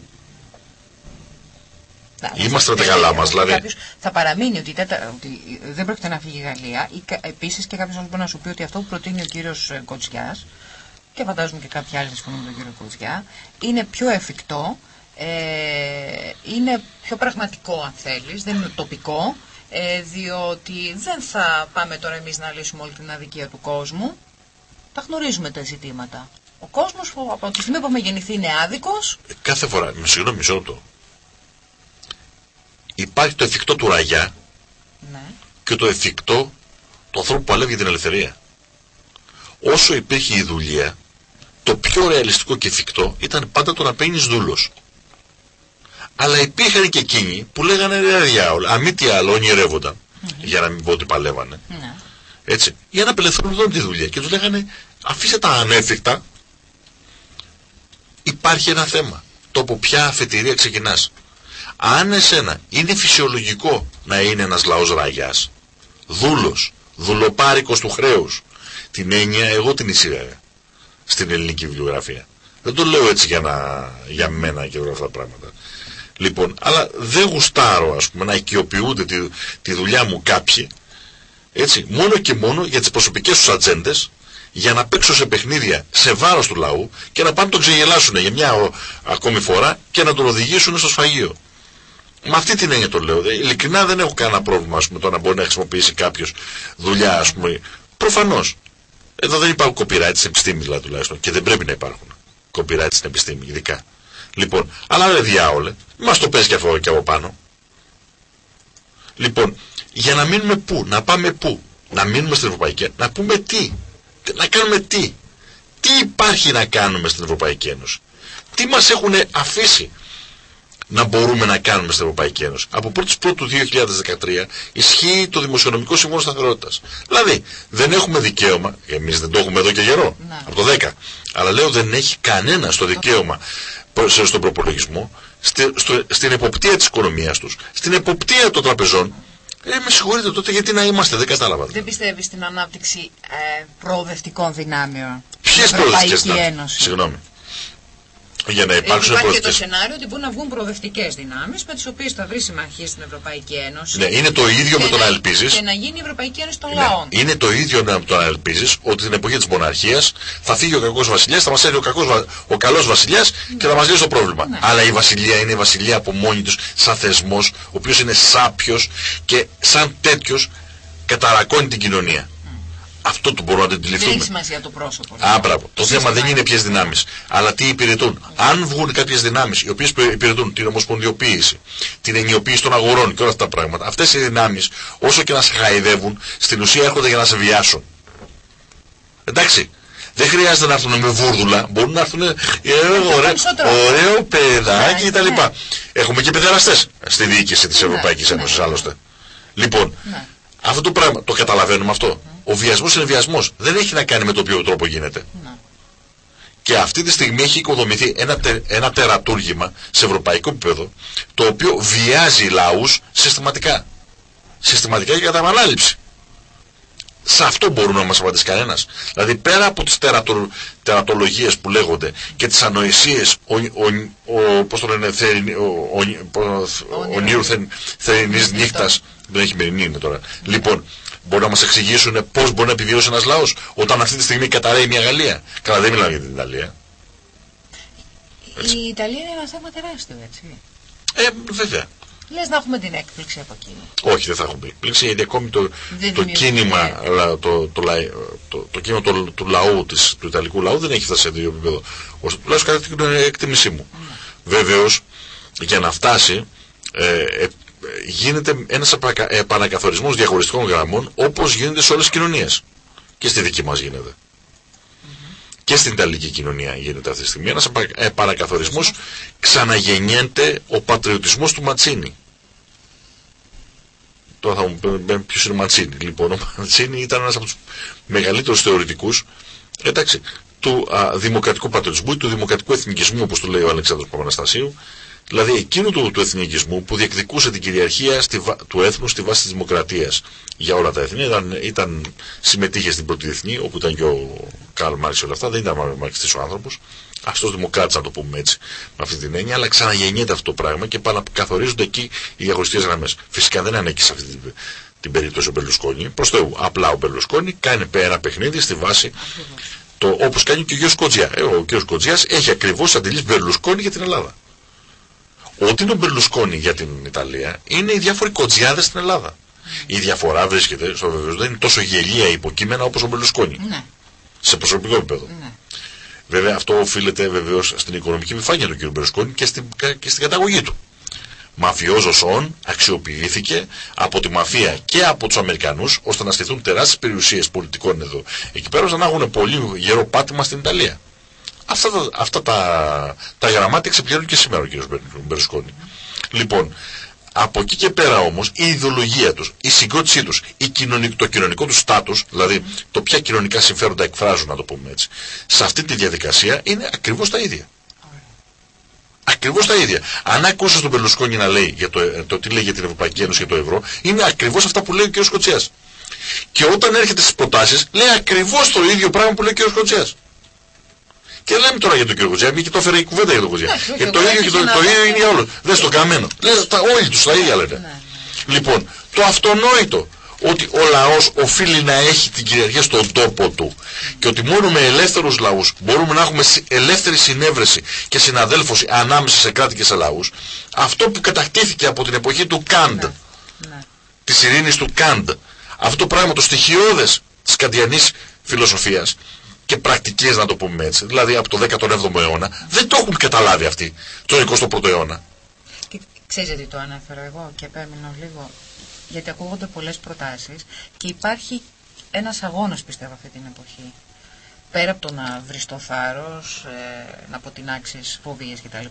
Είμαστε τα καλά μας, δηλαδή. Κάποιος θα παραμείνει ότι, τέτα, ότι δεν πρόκειται να φύγει η Γαλλία. Επίσης και κάποιος άλλος μπορεί να σου πει ότι αυτό που προτείνει ο κύριος ε, Κοτσιά και φαντάζομαι και κάποιοι άλλοι συμφωνούν με τον κύριο Κοτσιά είναι πιο εφικτό, ε, είναι πιο πραγματικό αν θέλεις, δεν είναι τοπικό. Ε, διότι δεν θα πάμε τώρα εμείς να λύσουμε όλη την αδικία του κόσμου. Τα γνωρίζουμε τα ζητήματα. Ο κόσμος από τη στιγμή που έχουμε γεννηθεί είναι άδικος. Κάθε φορά, με συγγνώμη μισό το υπάρχει το εφικτό του ραγιά ναι. και το εφικτό του ανθρώπου που παλεύει για την ελευθερία. Όσο υπήρχε η δουλεία, το πιο ρεαλιστικό και εφικτό ήταν πάντα το να παίρνεις δούλος. Αλλά υπήρχαν και εκείνοι που λέγανε ρε διάολα, αν μη τι άλλο ονειρεύονταν, για να μην πω ότι παλεύανε. Ναι. Έτσι, για να απελευθερώνουν τη δουλειά. Και τους λέγανε, αφήστε τα ανέφικτα, υπάρχει ένα θέμα. Το από ποια αφετηρία ξεκινάς. Αν εσένα είναι φυσιολογικό να είναι ένας λαός ραγιάς, δούλος, δουλοπάρικος του χρέους, την έννοια εγώ την εισήγαγα στην ελληνική βιβλιογραφία. Δεν το λέω έτσι για, να, για μένα και όλα αυτά τα πράγματα. Λοιπόν, αλλά δεν γουστάρω ας πούμε να οικειοποιούνται τη, τη δουλειά μου κάποιοι έτσι, μόνο και μόνο για τις προσωπικές τους ατζέντες, για να παίξω σε παιχνίδια σε βάρος του λαού και να πάνε τον ξεγελάσουν για μια ο, ακόμη φορά και να τον οδηγήσουν στο σφαγείο. Με αυτή την έννοια το λέω. Ειλικρινά δεν έχω κανένα πρόβλημα ας πούμε, το να μπορεί να χρησιμοποιήσει κάποιος δουλειά, ας πούμε. Προφανώς. Εδώ δεν υπάρχουν copyright στην επιστήμη δηλαδή τουλάχιστον και δεν πρέπει να υπάρχουν copyright στην επιστήμη ειδικά. Λοιπόν, αλλά δεν διάολε, μας το πες και αυτό και από πάνω. Λοιπόν, για να μείνουμε πού, να πάμε πού, να μείνουμε στην Ευρωπαϊκή να πούμε τι, να κάνουμε τι. Τι υπάρχει να κάνουμε στην Ευρωπαϊκή Ένωση. Τι μας έχουν αφήσει να μπορούμε να κάνουμε στην Ευρωπαϊκή Ένωση. Από 1η Πρώτου 2013 ισχύει το Δημοσιονομικό Σύμφωνο Σταθερότητας. Δηλαδή δεν έχουμε δικαίωμα, εμείς δεν το έχουμε εδώ και καιρό, ναι. από το 10, αλλά λέω δεν έχει κανένας στο δικαίωμα στον προπολογισμό, στην εποπτεία της οικονομίας τους, στην εποπτεία των τραπεζών, ε, με συγχωρείτε τότε γιατί να είμαστε, δεν κατάλαβα. Δεν πιστεύεις στην ανάπτυξη ε, προοδευτικών δυνάμεων; Ποιες προοδευτικές δυνάμεις; Συγγνώμη για να υπάρξουν Υπάρχει και το σενάριο ότι μπορούν να βγουν προοδευτικές δυνάμεις με τις οποίες θα βρει συμμαχίε στην Ευρωπαϊκή Ένωση. Ναι, είναι το ίδιο με το να ελπίζει. Και να γίνει η Ευρωπαϊκή Ένωση των ναι, λαών. Είναι το ίδιο με το να ελπίζει ότι την εποχή της μοναρχίας θα φύγει ο κακός βασιλιάς, θα μας έρθει ο, κακός, ο καλός βασιλιάς και θα μας λύσει το πρόβλημα. Ναι. Αλλά η βασιλεία είναι η βασιλεία από μόνη του, σαν θεσμός, ο οποίος είναι σάπιος και σαν τέτοιος καταρακώνει την κοινωνία. Αυτό το μπορούμε να το αντιληφθούμε. Δεν έχει σημασία το πρόσωπο. Α, μπράβο. Το θέμα δεν είναι ποιες δυνάμεις, αλλά τι υπηρετούν. Αν βγουν κάποιες δυνάμεις οι οποίες υπηρετούν την ομοσπονδιοποίηση, την ενιοποίηση των αγορών και όλα αυτά τα πράγματα, αυτές οι δυνάμεις, όσο και να σε χαϊδεύουν, στην ουσία έρχονται για να σε βιάσουν. Εντάξει. Δεν χρειάζεται να έρθουν με βούρδουλα. Μπορούν να έρθουν ε, ωραίο, ωραίο παιδάκι ναι, κτλ. Ναι. Έχουμε και παιδεραστές στη διοίκηση της ναι, Ευρωπαϊκής Ένωσης άλλωστε. Λοιπόν, αυτό το πράγμα το καταλαβαίνουμε αυτό. Ο βιασμός είναι βιασμός. Δεν έχει να κάνει με το ποιο τρόπο γίνεται. Ναι. Και αυτή τη στιγμή έχει οικοδομηθεί ένα, ένα τερατούργημα σε ευρωπαϊκό επίπεδο το οποίο βιάζει λαούς συστηματικά. Συστηματικά και κατά επανάληψη. Σε αυτό μπορούν να μας απαντήσει κανένας. Δηλαδή πέρα από τις τερατο, τερατολογίες που λέγονται και τις ανοησίες ο, ο, ο, πώς το λένε, ο, ο, θερινής νύχτας, δεν έχει μερινή είναι τώρα. Λοιπόν, Μπορεί να μας εξηγήσουν πώς μπορεί να επιβιώσει ένας λαός όταν αυτή τη στιγμή καταραίει μια Γαλλία. Καλά δεν μιλάω για την Ιταλία. Έτσι. Η Ιταλία είναι ένα θέμα τεράστιο έτσι. Ε, βέβαια. Λες να έχουμε την έκπληξη από εκεί. Όχι, δεν θα έχουμε έκπληξη, γιατί ακόμη το, το κίνημα, το, το, το, το, κίνημα του, του λαού, της, του Ιταλικού λαού δεν έχει φτάσει σε ίδιο επίπεδο. Ώστε τουλάχιστον κατά την εκτίμησή μου. Mm. Βεβαίως, για να φτάσει, ε, ε, γίνεται ένας επανακαθορισμός διαχωριστικών γραμμών όπως γίνεται σε όλες τις κοινωνίες. Και στη δική μας γίνεται. Και στην Ιταλική κοινωνία γίνεται αυτή τη στιγμή. Ένας επανακαθορισμός ξαναγεννιέται ο πατριωτισμός του Ματσίνη. Τώρα θα μου πει ποιος είναι ο Ματσίνη. Λοιπόν, ο Ματσίνη ήταν ένας από τους μεγαλύτερους θεωρητικούς εντάξει, του α, δημοκρατικού πατριωτισμού ή του δημοκρατικού εθνικισμού όπως το λέει ο Αλεξάνδρος Παπαναστασίου Δηλαδή εκείνου του, του εθνικισμού που διεκδικούσε την κυριαρχία στη, του έθνους στη βάση της δημοκρατίας για όλα τα έθνη. Ήταν, ήταν, συμμετείχε στην πρώτη διεθνή, όπου ήταν και ο Καρλ Μάρξ όλα αυτά. Δεν ήταν μαρξιστής ο άνθρωπος. Αυτός δημοκράτης να το πούμε έτσι με αυτή την έννοια, αλλά ξαναγεννιέται αυτό το πράγμα και καθορίζονται εκεί οι διαχωριστικές γραμμές. Φυσικά δεν ανήκει σε αυτή την, την περίπτωση ο Μπερλουσκόνι. Προς Θεού, απλά ο Μπερλουσκόνι κάνει ένα παιχνίδι στη βάση το, όπως κάνει και ο κ. Κοτζιά. Ε, ο κ. Κοτζιάς έχει ακριβώς αντλήσει Μπερλουσκόνι για την Ελλάδα. Ό,τι είναι ο Μπερλουσκόνι για την Ιταλία είναι οι διάφοροι κοτζιάδες στην Ελλάδα. Η διαφορά βρίσκεται στο βεβαίως δεν είναι τόσο γελία υποκείμενα όπως ο Μπερλουσκόνη. Ναι. Σε προσωπικό επίπεδο. Ναι. Βέβαια αυτό οφείλεται βεβαίως στην οικονομική επιφάνεια του κ. Μπερλουσκόνη και στην, και στην καταγωγή του. Μαφιόζος όν αξιοποιήθηκε από τη μαφία και από τους Αμερικανούς ώστε να στηθούν τεράστιες περιουσίες πολιτικών εδώ. Εκεί πέρα να έχουν πολύ γερό πάτημα στην Ιταλία. Αυτά, τα, αυτά τα, τα γραμμάτια ξεπληρώνουν και σήμερα ο κ. Μπερσκόνη. Λοιπόν, από εκεί και πέρα όμως η ιδεολογία τους, η συγκρότησή τους, η το κοινωνικό τους στάτους, δηλαδή το ποια κοινωνικά συμφέροντα εκφράζουν να το πούμε έτσι, σε αυτή τη διαδικασία είναι ακριβώς τα ίδια. Ακριβώς τα ίδια. Αν ακούσεις τον Μπερλουσκόνη να λέει για το, το τι λέει για την Ευρωπαϊκή Ένωση και το ευρώ, είναι ακριβώς αυτά που λέει ο κ. Σκοτσιάς. Και όταν έρχεται στις προτάσεις, λέει ακριβώς το ίδιο πράγμα που λέει ο κ. Σκοτσιάς. Και λέμε τώρα για τον κύριο Κοτζιά, και το έφερε η κουβέντα για τον Κοτζιά. Ναι, και όχι, το εγώ ίδιο, και το, άρχισα το να- ίδιο είναι για όλους. Δεν στο καμένο. Λες, τα, όλοι τους τα ίδια λένε. Ναι, ναι. Λοιπόν, το αυτονόητο ότι ο λαός οφείλει να έχει την κυριαρχία στον τόπο του και ότι μόνο με ελεύθερους λαούς μπορούμε να έχουμε συ- ελεύθερη συνέβρεση και συναδέλφωση ανάμεσα σε κράτη και σε λαούς αυτό που κατακτήθηκε από την εποχή του Καντ Ναι. της ειρήνης του Καντ αυτό το πράγμα το στοιχειώδες της καντιανής φιλοσοφίας και πρακτικές να το πούμε έτσι δηλαδή από το 17ο αιώνα δεν το έχουν καταλάβει αυτοί τον 21ο αιώνα Και ξέρεις γιατί το αναφέρω εγώ και επέμεινω λίγο. Γιατί ακούγονται πολλές προτάσεις και υπάρχει ένας αγώνας πιστεύω αυτή την εποχή. Πέρα από το να βρεις το θάρρος, ε, να αποτινάξεις φοβίες κτλ.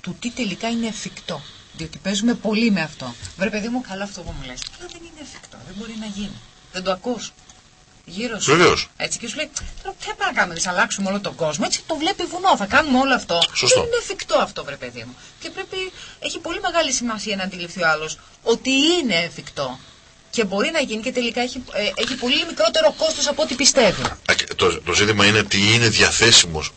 Του τι τελικά είναι εφικτό. Διότι παίζουμε πολύ με αυτό. Βρε παιδί μου, καλά αυτό που μου λες. Αλλά δεν είναι εφικτό, δεν μπορεί να γίνει. Δεν το ακούς. Γύρω σου. Βεβαίως. Έτσι και σου λέει, τώρα τι πάμε να κάνουμε, θα αλλάξουμε όλο τον κόσμο. Έτσι το βλέπει βουνό, θα κάνουμε όλο αυτό. Σωστό. Δεν είναι εφικτό αυτό, βρε παιδί μου. Και πρέπει, έχει πολύ μεγάλη σημασία να αντιληφθεί ο άλλος ότι είναι εφικτό. Και μπορεί να γίνει και τελικά έχει, ε, έχει πολύ μικρότερο κόστος από ό,τι πιστεύει. Α, Το, το ζήτημα είναι τι είναι διαθέσιμος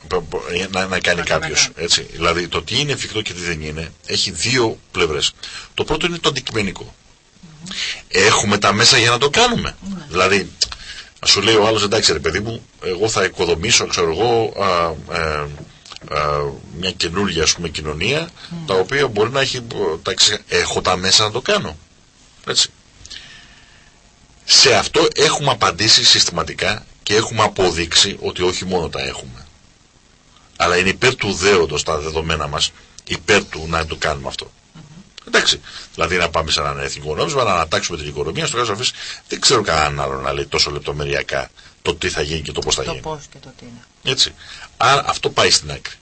να, να κάνει Να το κάποιος. μετά. Δηλαδή το τι είναι εφικτό και τι δεν είναι έχει δύο πλευρές. Το πρώτο είναι το αντικειμενικό. Έχουμε τα μέσα για να το κάνουμε. Ναι. Δηλαδή, α σου λέει ο άλλος, εντάξει ρε παιδί μου, εγώ θα οικοδομήσω, ξέρω εγώ, α, ε, α, μια καινούργια ας πούμε κοινωνία, τα οποία μπορεί να έχει. ε, Τα, ξε- έχω τα μέσα να το κάνω. Έτσι. Σε αυτό έχουμε απαντήσει συστηματικά και έχουμε αποδείξει ότι όχι μόνο τα έχουμε. Αλλά είναι υπέρ του δέοντος τα δεδομένα μας, υπέρ του να το κάνουμε αυτό. Εντάξει. Δηλαδή να πάμε σε έναν εθνικό νόμισμα, να ανατάξουμε την οικονομία, στο κάτω αφήσει. Δεν ξέρω κανέναν άλλο να λέει τόσο λεπτομεριακά το τι θα γίνει και το πώς θα Το γίνει. πώς και το τι είναι. Έτσι. Άρα αυτό πάει στην άκρη.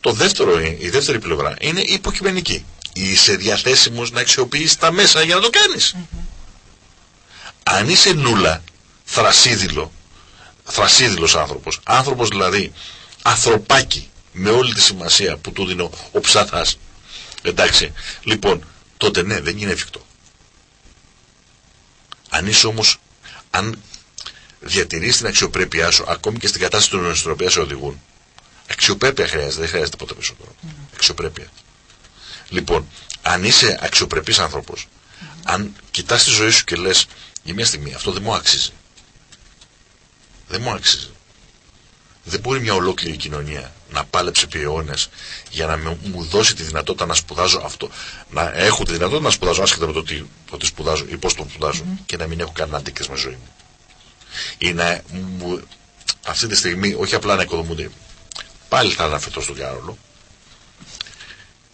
Το δεύτερο, είναι- η δεύτερη πλευρά είναι υποκειμενική. Είσαι διαθέσιμος να αξιοποιήσεις τα μέσα για να το κάνεις. Αν είσαι νούλα, θρασίδηλο, θρασίδηλος άνθρωπος, άνθρωπος δηλαδή ανθρωπάκι με όλη τη σημασία που του δίνει ο, ο ψαθάς, εντάξει, λοιπόν, τότε ναι, δεν είναι εφικτό. Αν είσαι όμως, αν διατηρείς την αξιοπρέπειά σου ακόμη και στην κατάσταση στην οποία σε οδηγούν. Αξιοπρέπεια χρειάζεται, δεν χρειάζεται ποτέ περισσότερο. Αξιοπρέπεια. Λοιπόν, αν είσαι αξιοπρεπής άνθρωπος, αν κοιτάς τη ζωή σου και λες για μια στιγμή αυτό δεν μου αξίζει. Δεν μου αξίζει. Δεν μπορεί μια ολόκληρη κοινωνία να πάλεψε επί αιώνες για να με- μου δώσει τη δυνατότητα να σπουδάζω αυτό. Να έχω τη δυνατότητα να σπουδάζω άσχετα με το τι, το τι σπουδάζω ή πώς το σπουδάζω και να μην έχω κανένα αντίκρισμα ζωή μου. Ή να μου, αυτή τη στιγμή όχι απλά να οικοδομούνται πάλι θα αναφερθώ στον Κάρολο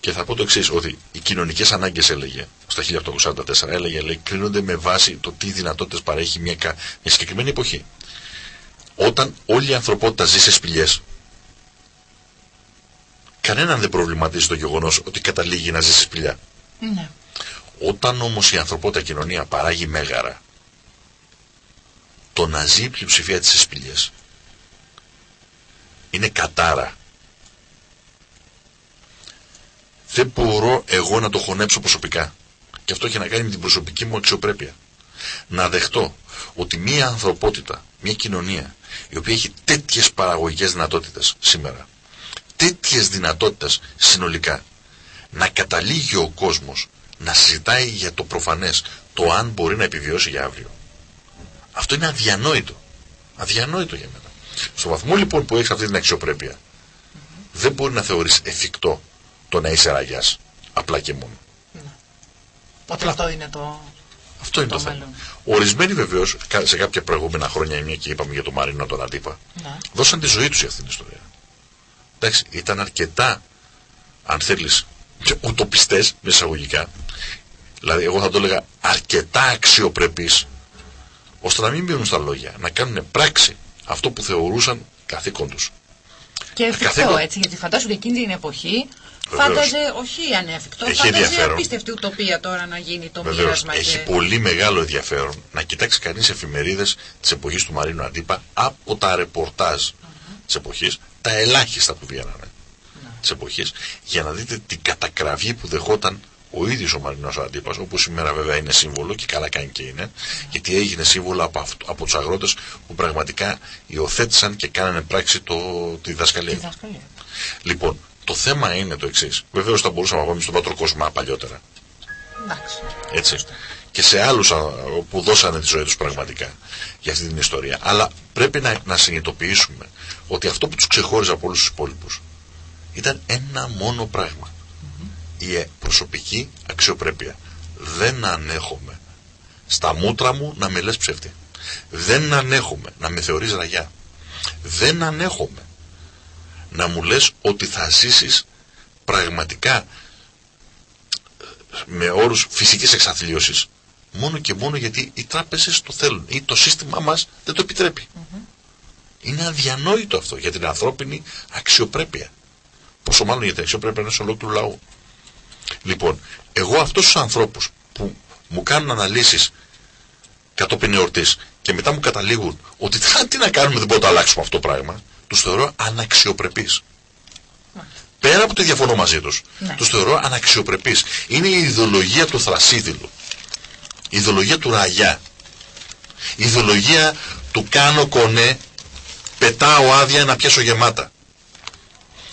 και θα πω το εξής ότι οι κοινωνικές ανάγκες έλεγε στα 1844 έλεγε λέει, κρίνονται με βάση το τι δυνατότητες παρέχει μια, κα- μια συγκεκριμένη εποχή. Όταν όλη η ανθρωπότητα ζει σε σπηλιές κανέναν δεν προβληματίζει το γεγονός ότι καταλήγει να ζει σε σπηλιά Ναι. όταν όμως η ανθρωπότητα κοινωνία παράγει μέγαρα, το να ζει η πλειοψηφία της εσπηλιές είναι κατάρα. Δεν μπορώ εγώ να το χωνέψω προσωπικά. Και αυτό έχει να κάνει με την προσωπική μου αξιοπρέπεια. Να δεχτώ ότι μια ανθρωπότητα, μια κοινωνία, η οποία έχει τέτοιες παραγωγικές δυνατότητες σήμερα, τέτοιες δυνατότητες συνολικά, να καταλήγει ο κόσμος να συζητάει για το προφανές, το αν μπορεί να επιβιώσει για αύριο. Αυτό είναι αδιανόητο. Αδιανόητο για μένα. Στο βαθμό λοιπόν που έχεις αυτή την αξιοπρέπεια, δεν μπορεί να θεωρείς εφικτό το να είσαι ραγιάς. Απλά και μόνο. Ότι αυτό είναι το... Αυτό είναι το, Το θέμα. μέλλον. Ορισμένοι βεβαίως σε κάποια προηγούμενα χρόνια, μια και είπαμε για τον Μαρίνο τον Αντίπα, Ναι. δώσαν τη ζωή τους για αυτήν την ιστορία. Εντάξει, ήταν αρκετά, αν θέλεις, και ουτοπιστές, με εισαγωγικά, δηλαδή εγώ θα το έλεγα αρκετά αξιοπρεπείς, ώστε να μην μείνουν στα λόγια, να κάνουν πράξη αυτό που θεωρούσαν καθήκον τους. Και εφικτό καθήκον. έτσι, γιατί φαντάσου ότι εκείνη την εποχή Βεβαίως. φάνταζε, όχι ανέφικτο, Έχει φάνταζε ενδιαφέρον. απίστευτη ουτοπία τώρα να γίνει το Βεβαίως, μοίρασμα έχει και... πολύ μεγάλο ενδιαφέρον να κοιτάξει κανείς εφημερίδες της εποχής του Μαρίνου Αντίπα από τα ρεπορτάζ της εποχής, τα ελάχιστα που βγαίνανε της εποχής, για να δείτε την κατακραυγή που δεχόταν ο ίδιος ο Μαρινός Αντίπας, όπου σήμερα βέβαια είναι σύμβολο και καλά κάνει και είναι, γιατί έγινε σύμβολο από, αυτο, από τους αγρότες που πραγματικά υιοθέτησαν και κάνανε πράξη το, τη διδασκαλία. Διδασκαλία. Λοιπόν, το θέμα είναι το εξής. Βεβαίως θα μπορούσαμε να πάμε στον Πατροκόσμα παλιότερα. Εντάξει. Έτσι. Και σε άλλους α, που δώσανε τη ζωή τους πραγματικά για αυτή την ιστορία. Αλλά πρέπει να, να συνειδητοποιήσουμε ότι αυτό που τους ξεχώριζε από όλους τους υπόλοιπους ήταν ένα μόνο πράγμα. Η ε, προσωπική αξιοπρέπεια. Δεν ανέχομαι στα μούτρα μου να με λες ψεύτη. Δεν ανέχομαι να με θεωρείς ραγιά. Δεν ανέχομαι να μου λες ότι θα ζήσεις πραγματικά ε, με όρους φυσικής εξαθλίωσης μόνο και μόνο γιατί οι τράπεζες το θέλουν ή το σύστημά μας δεν το επιτρέπει. Είναι αδιανόητο αυτό για την ανθρώπινη αξιοπρέπεια. Πόσο μάλλον για την αξιοπρέπεια ενός ολόκληρου λαού. Λοιπόν, εγώ αυτούς τους ανθρώπους που μου κάνουν αναλύσεις κατόπιν εορτής και μετά μου καταλήγουν ότι τι να κάνουμε δεν μπορούμε να το αλλάξουμε αυτό το πράγμα, τους θεωρώ αναξιοπρεπείς. Πέρα από το διαφωνώ μαζί τους, Ναι. τους θεωρώ αναξιοπρεπείς. Είναι η ιδεολογία του θρασίδηλου. Η ιδεολογία του ραγιά. Η ιδεολογία του κάνω κονέ, πετάω άδεια να πιάσω γεμάτα.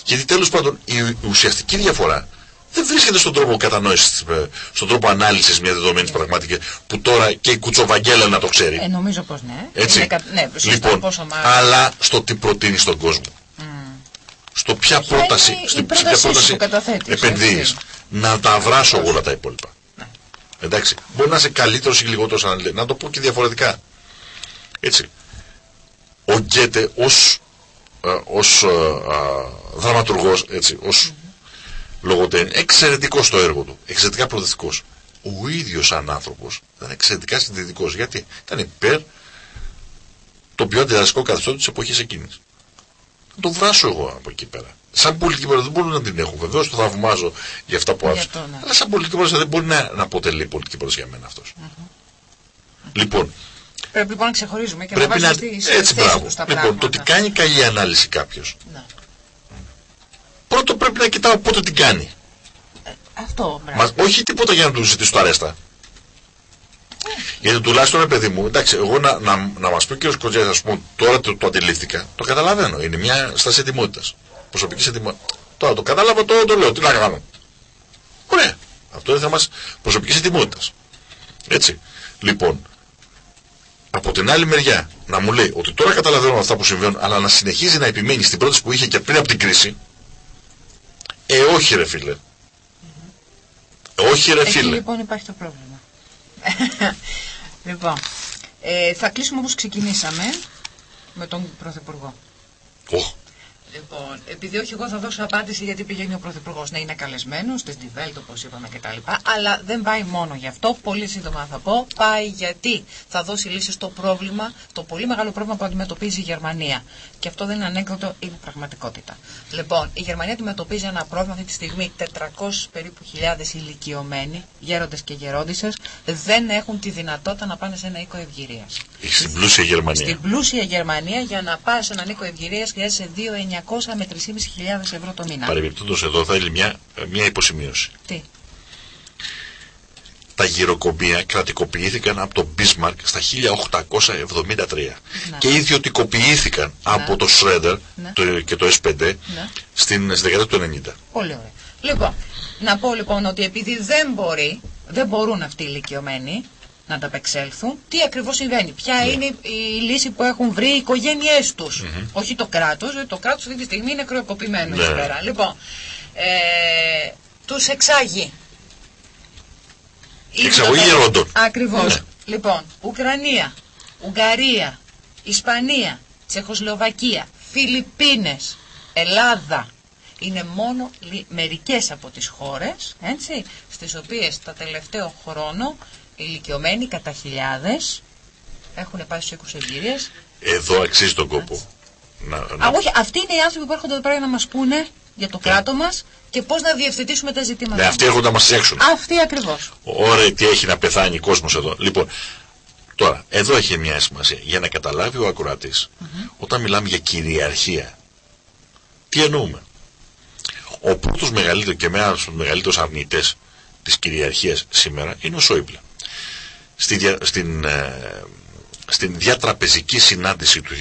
Γιατί τέλος πάντων η ουσιαστική διαφορά δεν βρίσκεται στον τρόπο κατανόησης, ε, στον τρόπο ανάλυσης μιας δεδομένης πραγματική που τώρα και η Κουτσοβαγγέλα να το ξέρει. Ε, νομίζω πως ναι. Έτσι. Είναι κα- ναι, σωστά, λοιπόν, πόσο μάλλον. αλλά στο τι προτείνεις στον κόσμο. Στο ποια Ποια πρόταση, είναι η στη- σε πρότασή ποια σου πρόταση που καταθέτεις, επενδύεις. έτσι. Να τα βράσω εγώ όλα τα υπόλοιπα. Εντάξει. Μπορεί να είσαι καλύτερος ή λιγότερος αναλυτή. Να το πω και διαφορετικά. Έτσι. Ο Γκέτε ως, ε, ως ε, α, δραματουργός, έτσι, ως λογοτέχνη, εξαιρετικός στο έργο του, εξαιρετικά προοδευτικός. Ο ίδιος σαν άνθρωπος ήταν εξαιρετικά συντηρητικός. Γιατί; Ήταν υπέρ το πιο αντιδραστικό καθεστώ της εποχής εκείνης. Να το βράσω εγώ από εκεί πέρα. Σαν πολιτική παράδοση δεν μπορώ να την έχω. Βεβαίως το θαυμάζω για αυτά που Για άφησε. το, ναι. Αλλά σαν πολιτική παράδοση δεν μπορεί να, να αποτελεί πολιτική παράδοση για μένα αυτός. Λοιπόν, Πρέπει λοιπόν να ξεχωρίζουμε και πρέπει να να. βάζουμε στις Έτσι, θέσεις μπράβο. τους τα Λοιπόν, πράγματα. το ότι κάνει καλή ανάλυση κάποιος. Ναι. Πρώτο πρέπει να κοιτάω πότε την κάνει. Αυτό, μπράβο. Μα, όχι τίποτα για να του ζητήσω το αρέστα. Γιατί τουλάχιστον, ρε παιδί μου, εντάξει, εγώ να, να, να μας πει ο κ. Κοντζέ, ας πούμε, τώρα το, το αντιλήφθηκα, το καταλαβαίνω. Είναι μια στάση ετοιμότητας. Προσωπική ετοιμότητα. Τώρα το κατάλαβα, τώρα το λέω. Τι να κάνω. Ωραία. Αυτό είναι θέμα προσωπικής ετοιμότητας. Έτσι. Λοιπόν, από την άλλη μεριά να μου λέει ότι τώρα καταλαβαίνω αυτά που συμβαίνουν, αλλά να συνεχίζει να επιμένει στην πρόταση που είχε και πριν από την κρίση. Ε, όχι, ρε φίλε. Όχι, ρε Εκεί φίλε. λοιπόν υπάρχει το πρόβλημα. λοιπόν, ε, θα κλείσουμε όπως ξεκινήσαμε με τον Πρωθυπουργό. Οχ, Λοιπόν, επειδή όχι εγώ θα δώσω απάντηση γιατί πηγαίνει ο Πρωθυπουργός να είναι καλεσμένος στι Ντιβέλτ όπως είπαμε κτλ. Αλλά δεν πάει μόνο γι' αυτό. Πολύ σύντομα θα πω. Πάει γιατί θα δώσει λύση στο πρόβλημα, το πολύ μεγάλο πρόβλημα που αντιμετωπίζει η Γερμανία. Και αυτό δεν είναι ανέκδοτο, είναι πραγματικότητα. Λοιπόν, η Γερμανία αντιμετωπίζει ένα πρόβλημα αυτή τη στιγμή. 400 περίπου χιλιάδες ηλικιωμένοι, γέροντες και γερόντισε, δεν έχουν τη δυνατότητα να πάνε σε ένα οίκο ευγυρίας. στην πλούσια Γερμανία. Στην πλούσια Γερμανία για να πάει σε έναν οίκο ευγυρίας χρειάζεσαι 2.900 με 3.500 ευρώ το μήνα. Παρεμπιπτόντως εδώ θα είναι μια, μια υποσημείωση. Τι; Τα γυροκομεία κρατικοποιήθηκαν από τον Bismarck στα 1873 Ναι. και ιδιωτικοποιήθηκαν από το Schroeder Ναι. το, και το S5 Ναι. στην, στη δεκαετία του 90. Πολύ ωραία. Λοιπόν, να πω λοιπόν ότι επειδή δεν μπορεί, δεν μπορούν αυτοί οι ηλικιωμένοι να ανταπεξέλθουν, τι ακριβώς συμβαίνει, ποια Ναι. είναι η λύση που έχουν βρει οι οικογένειές τους; Όχι το κράτος, γιατί το κράτος αυτή τη στιγμή είναι κρεοκοπημένο Ναι. εκεί πέρα. Λοιπόν, ε, τους εξάγει. Εξαγωγή γερόντων. Ακριβώς. Ναι. Λοιπόν, Ουκρανία, Ουγγαρία, Ισπανία, Τσεχοσλοβακία, Φιλιππίνες, Ελλάδα. Είναι μόνο λι- μερικές από τις χώρες, έτσι, στις οποίες τα τελευταίο χρόνο οι ηλικιωμένοι κατά χιλιάδες έχουν πάει στους οίκους εμπειρίες. Εδώ αξίζει τον κόπο. Να, να- Α, όχι, αυτοί είναι οι άνθρωποι που έρχονται εδώ πέρα για να μας πούνε για το κράτος μας και πώς να διευθετήσουμε τα ζητήματα. ναι, αυτοί έρχονται να μας έξουν. Αυτοί ακριβώς. Ωραία, τι έχει να πεθάνει ο κόσμος εδώ. Λοιπόν, τώρα, εδώ έχει μια σημασία. Για να καταλάβει ο ακροατης όταν μιλάμε για κυριαρχία, τι εννοούμε; Ο πρώτος μεγαλύτερος και με τους μεγαλύτερους αρνητές της κυριαρχίας σήμερα είναι ο Σόιμπλε. Στη, στην, ε, στην διατραπεζική συνάντηση του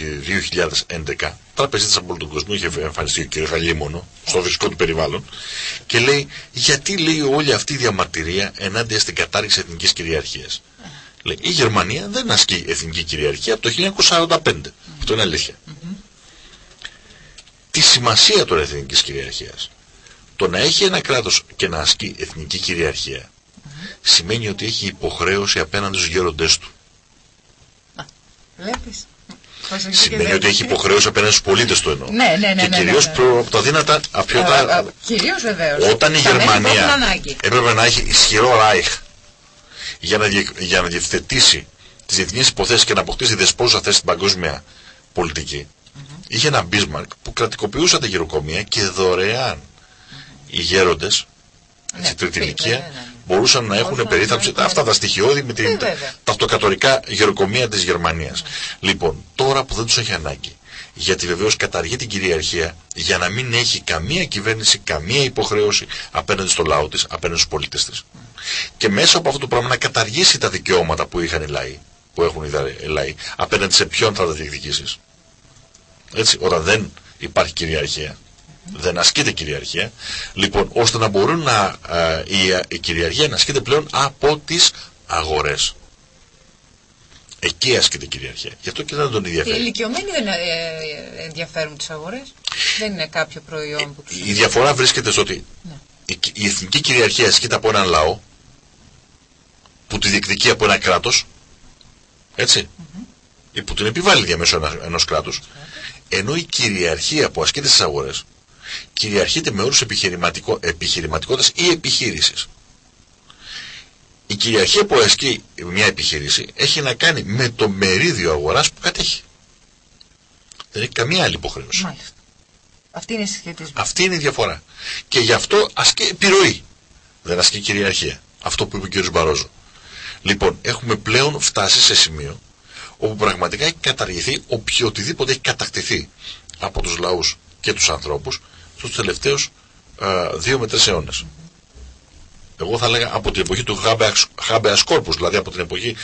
2011, τραπεζίτες από όλο τον κόσμο, είχε εμφανιστεί ο κ. Χαλίμωνο στο φυσικό του περιβάλλον και λέει γιατί λέει όλη αυτή η διαμαρτυρία ενάντια στην κατάργηση εθνικής κυριαρχίας. Λέει, η Γερμανία δεν ασκεί εθνική κυριαρχία από το 1945. Αυτό είναι αλήθεια. Τη σημασία τώρα εθνικής κυριαρχίας. Το να έχει ένα κράτος και να ασκεί εθνική κυριαρχία σημαίνει ότι έχει υποχρέωση απέναντι στους γέροντές του. Βλέπεις. Σημαίνει ότι έχει υποχρέωση απέναντι στους πολίτες του εννοώ. Ναι, ναι, ναι. Και ναι, κυρίως ναι, προ- από τα δύνατα, από πιο τα- Κυρίως βεβαίως. όταν η Τα μέλη που έχουν Γερμανία ανάγκη. έπρεπε να έχει ισχυρό Ράιχ για να, διε- για να διευθετήσει τις διεθνείς υποθέσεις και να αποκτήσει δεσπόζουσα θέση στην παγκόσμια πολιτική, είχε ένα Μπίσμαρκ που κρατικοποιούσε τα γεροκομεία και δωρεάν οι γέροντες Ναι, σε τρίτη ναι, ηλικία ναι, ναι, ναι. Μπορούσαν να έχουν Μπορούσαν να περίθαψη έχουν- αυτά τα στοιχειώδη με Ε, την, βέβαια. τα αυτοκατορικά γεροκομεία της Γερμανίας. Λοιπόν, τώρα που δεν τους έχει ανάγκη, γιατί βεβαίως καταργεί την κυριαρχία για να μην έχει καμία κυβέρνηση, καμία υποχρέωση απέναντι στο λαό της, απέναντι στους πολίτες της. Και μέσα από αυτό το πράγμα να καταργήσει τα δικαιώματα που είχαν οι λαοί, που έχουν οι δα- οι λαοί, απέναντι σε ποιον θα τα διεκδικήσεις. Έτσι, όταν δεν υπάρχει κυριαρχία, δεν ασκείται κυριαρχία, λοιπόν, ώστε να μπορούν να, ε, η, η κυριαρχία να ασκείται πλέον από τις αγορές. Εκεί ασκείται η κυριαρχία. Γι' αυτό και δεν τον Και οι ενδιαφέρει. ηλικιωμένοι δεν ε, ε, ενδιαφέρουν τις αγορές. Δεν είναι κάποιο προϊόν που τους Η διαφορά βρίσκεται στο ότι Ναι. η, η εθνική κυριαρχία ασκείται από έναν λαό που τη διεκδικεί από ένα κράτος, έτσι, ή που την επιβάλλει διαμέσου ένα, ενός κράτους, ενώ η κυριαρχία που ασκείται στις αγορές κυριαρχείται με όρους επιχειρηματικό, επιχειρηματικότητας ή επιχείρησης. Η κυριαρχία που ασκεί μια επιχείρηση έχει να κάνει με το μερίδιο αγοράς που κατέχει. Δεν έχει καμία άλλη υποχρέωση. Μάλιστα. Αυτή είναι η συσχετισμή. Αυτή είναι η διαφορά. Και γι' αυτό ασκεί επιρροή. Δεν ασκεί κυριαρχία. Αυτό που είπε ο κ. Μπαρόζο. Λοιπόν, έχουμε πλέον φτάσει σε σημείο όπου πραγματικά έχει καταργηθεί οποιο- οτιδήποτε έχει κατακτηθεί από τους λαούς και τους ανθρώπους στους τελευταίους ε, δύο με τρεις αιώνες. Εγώ θα έλεγα από την εποχή του habeas corpus, δηλαδή από την εποχή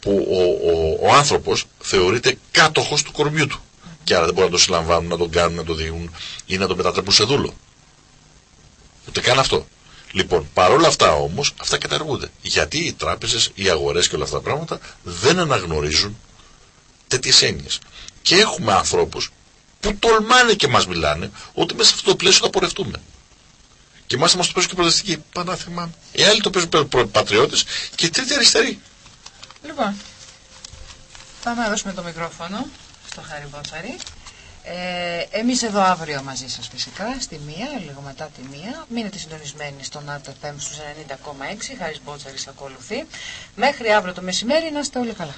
που ο, ο, ο άνθρωπος θεωρείται κάτοχος του κορμιού του. Και άρα δεν μπορούν να τον συλλαμβάνουν, να τον κάνουν, να τον διηγούν ή να τον μετατρέπουν σε δούλο. Ούτε καν αυτό. Λοιπόν, παρόλα αυτά όμως, αυτά καταργούνται. Γιατί οι τράπεζες, οι αγορές και όλα αυτά τα πράγματα δεν αναγνωρίζουν τέτοιες έννοιες. Και έχουμε ανθρώπους που τολμάνε και μας μιλάνε ότι μέσα σε αυτό το πλαίσιο θα πορευτούμε. Και μάλιστα μας το παίζουν και προοδευτικοί. Πανάθεμα. Οι άλλοι το παίζουν προ- προ- πατριώτες και οι τρίτοι αριστεροί. Λοιπόν, θα να δώσουμε το μικρόφωνο στο Χάρη Μπότσαρη. Ε, εμείς εδώ αύριο μαζί σας φυσικά, στη μία, λίγο μετά τη μία. Μείνετε συντονισμένοι στον RTFM στους 90,6. Χάρης Μπότσαρης ακολουθεί. Μέχρι αύριο το μεσημέρι να είστε όλοι καλά.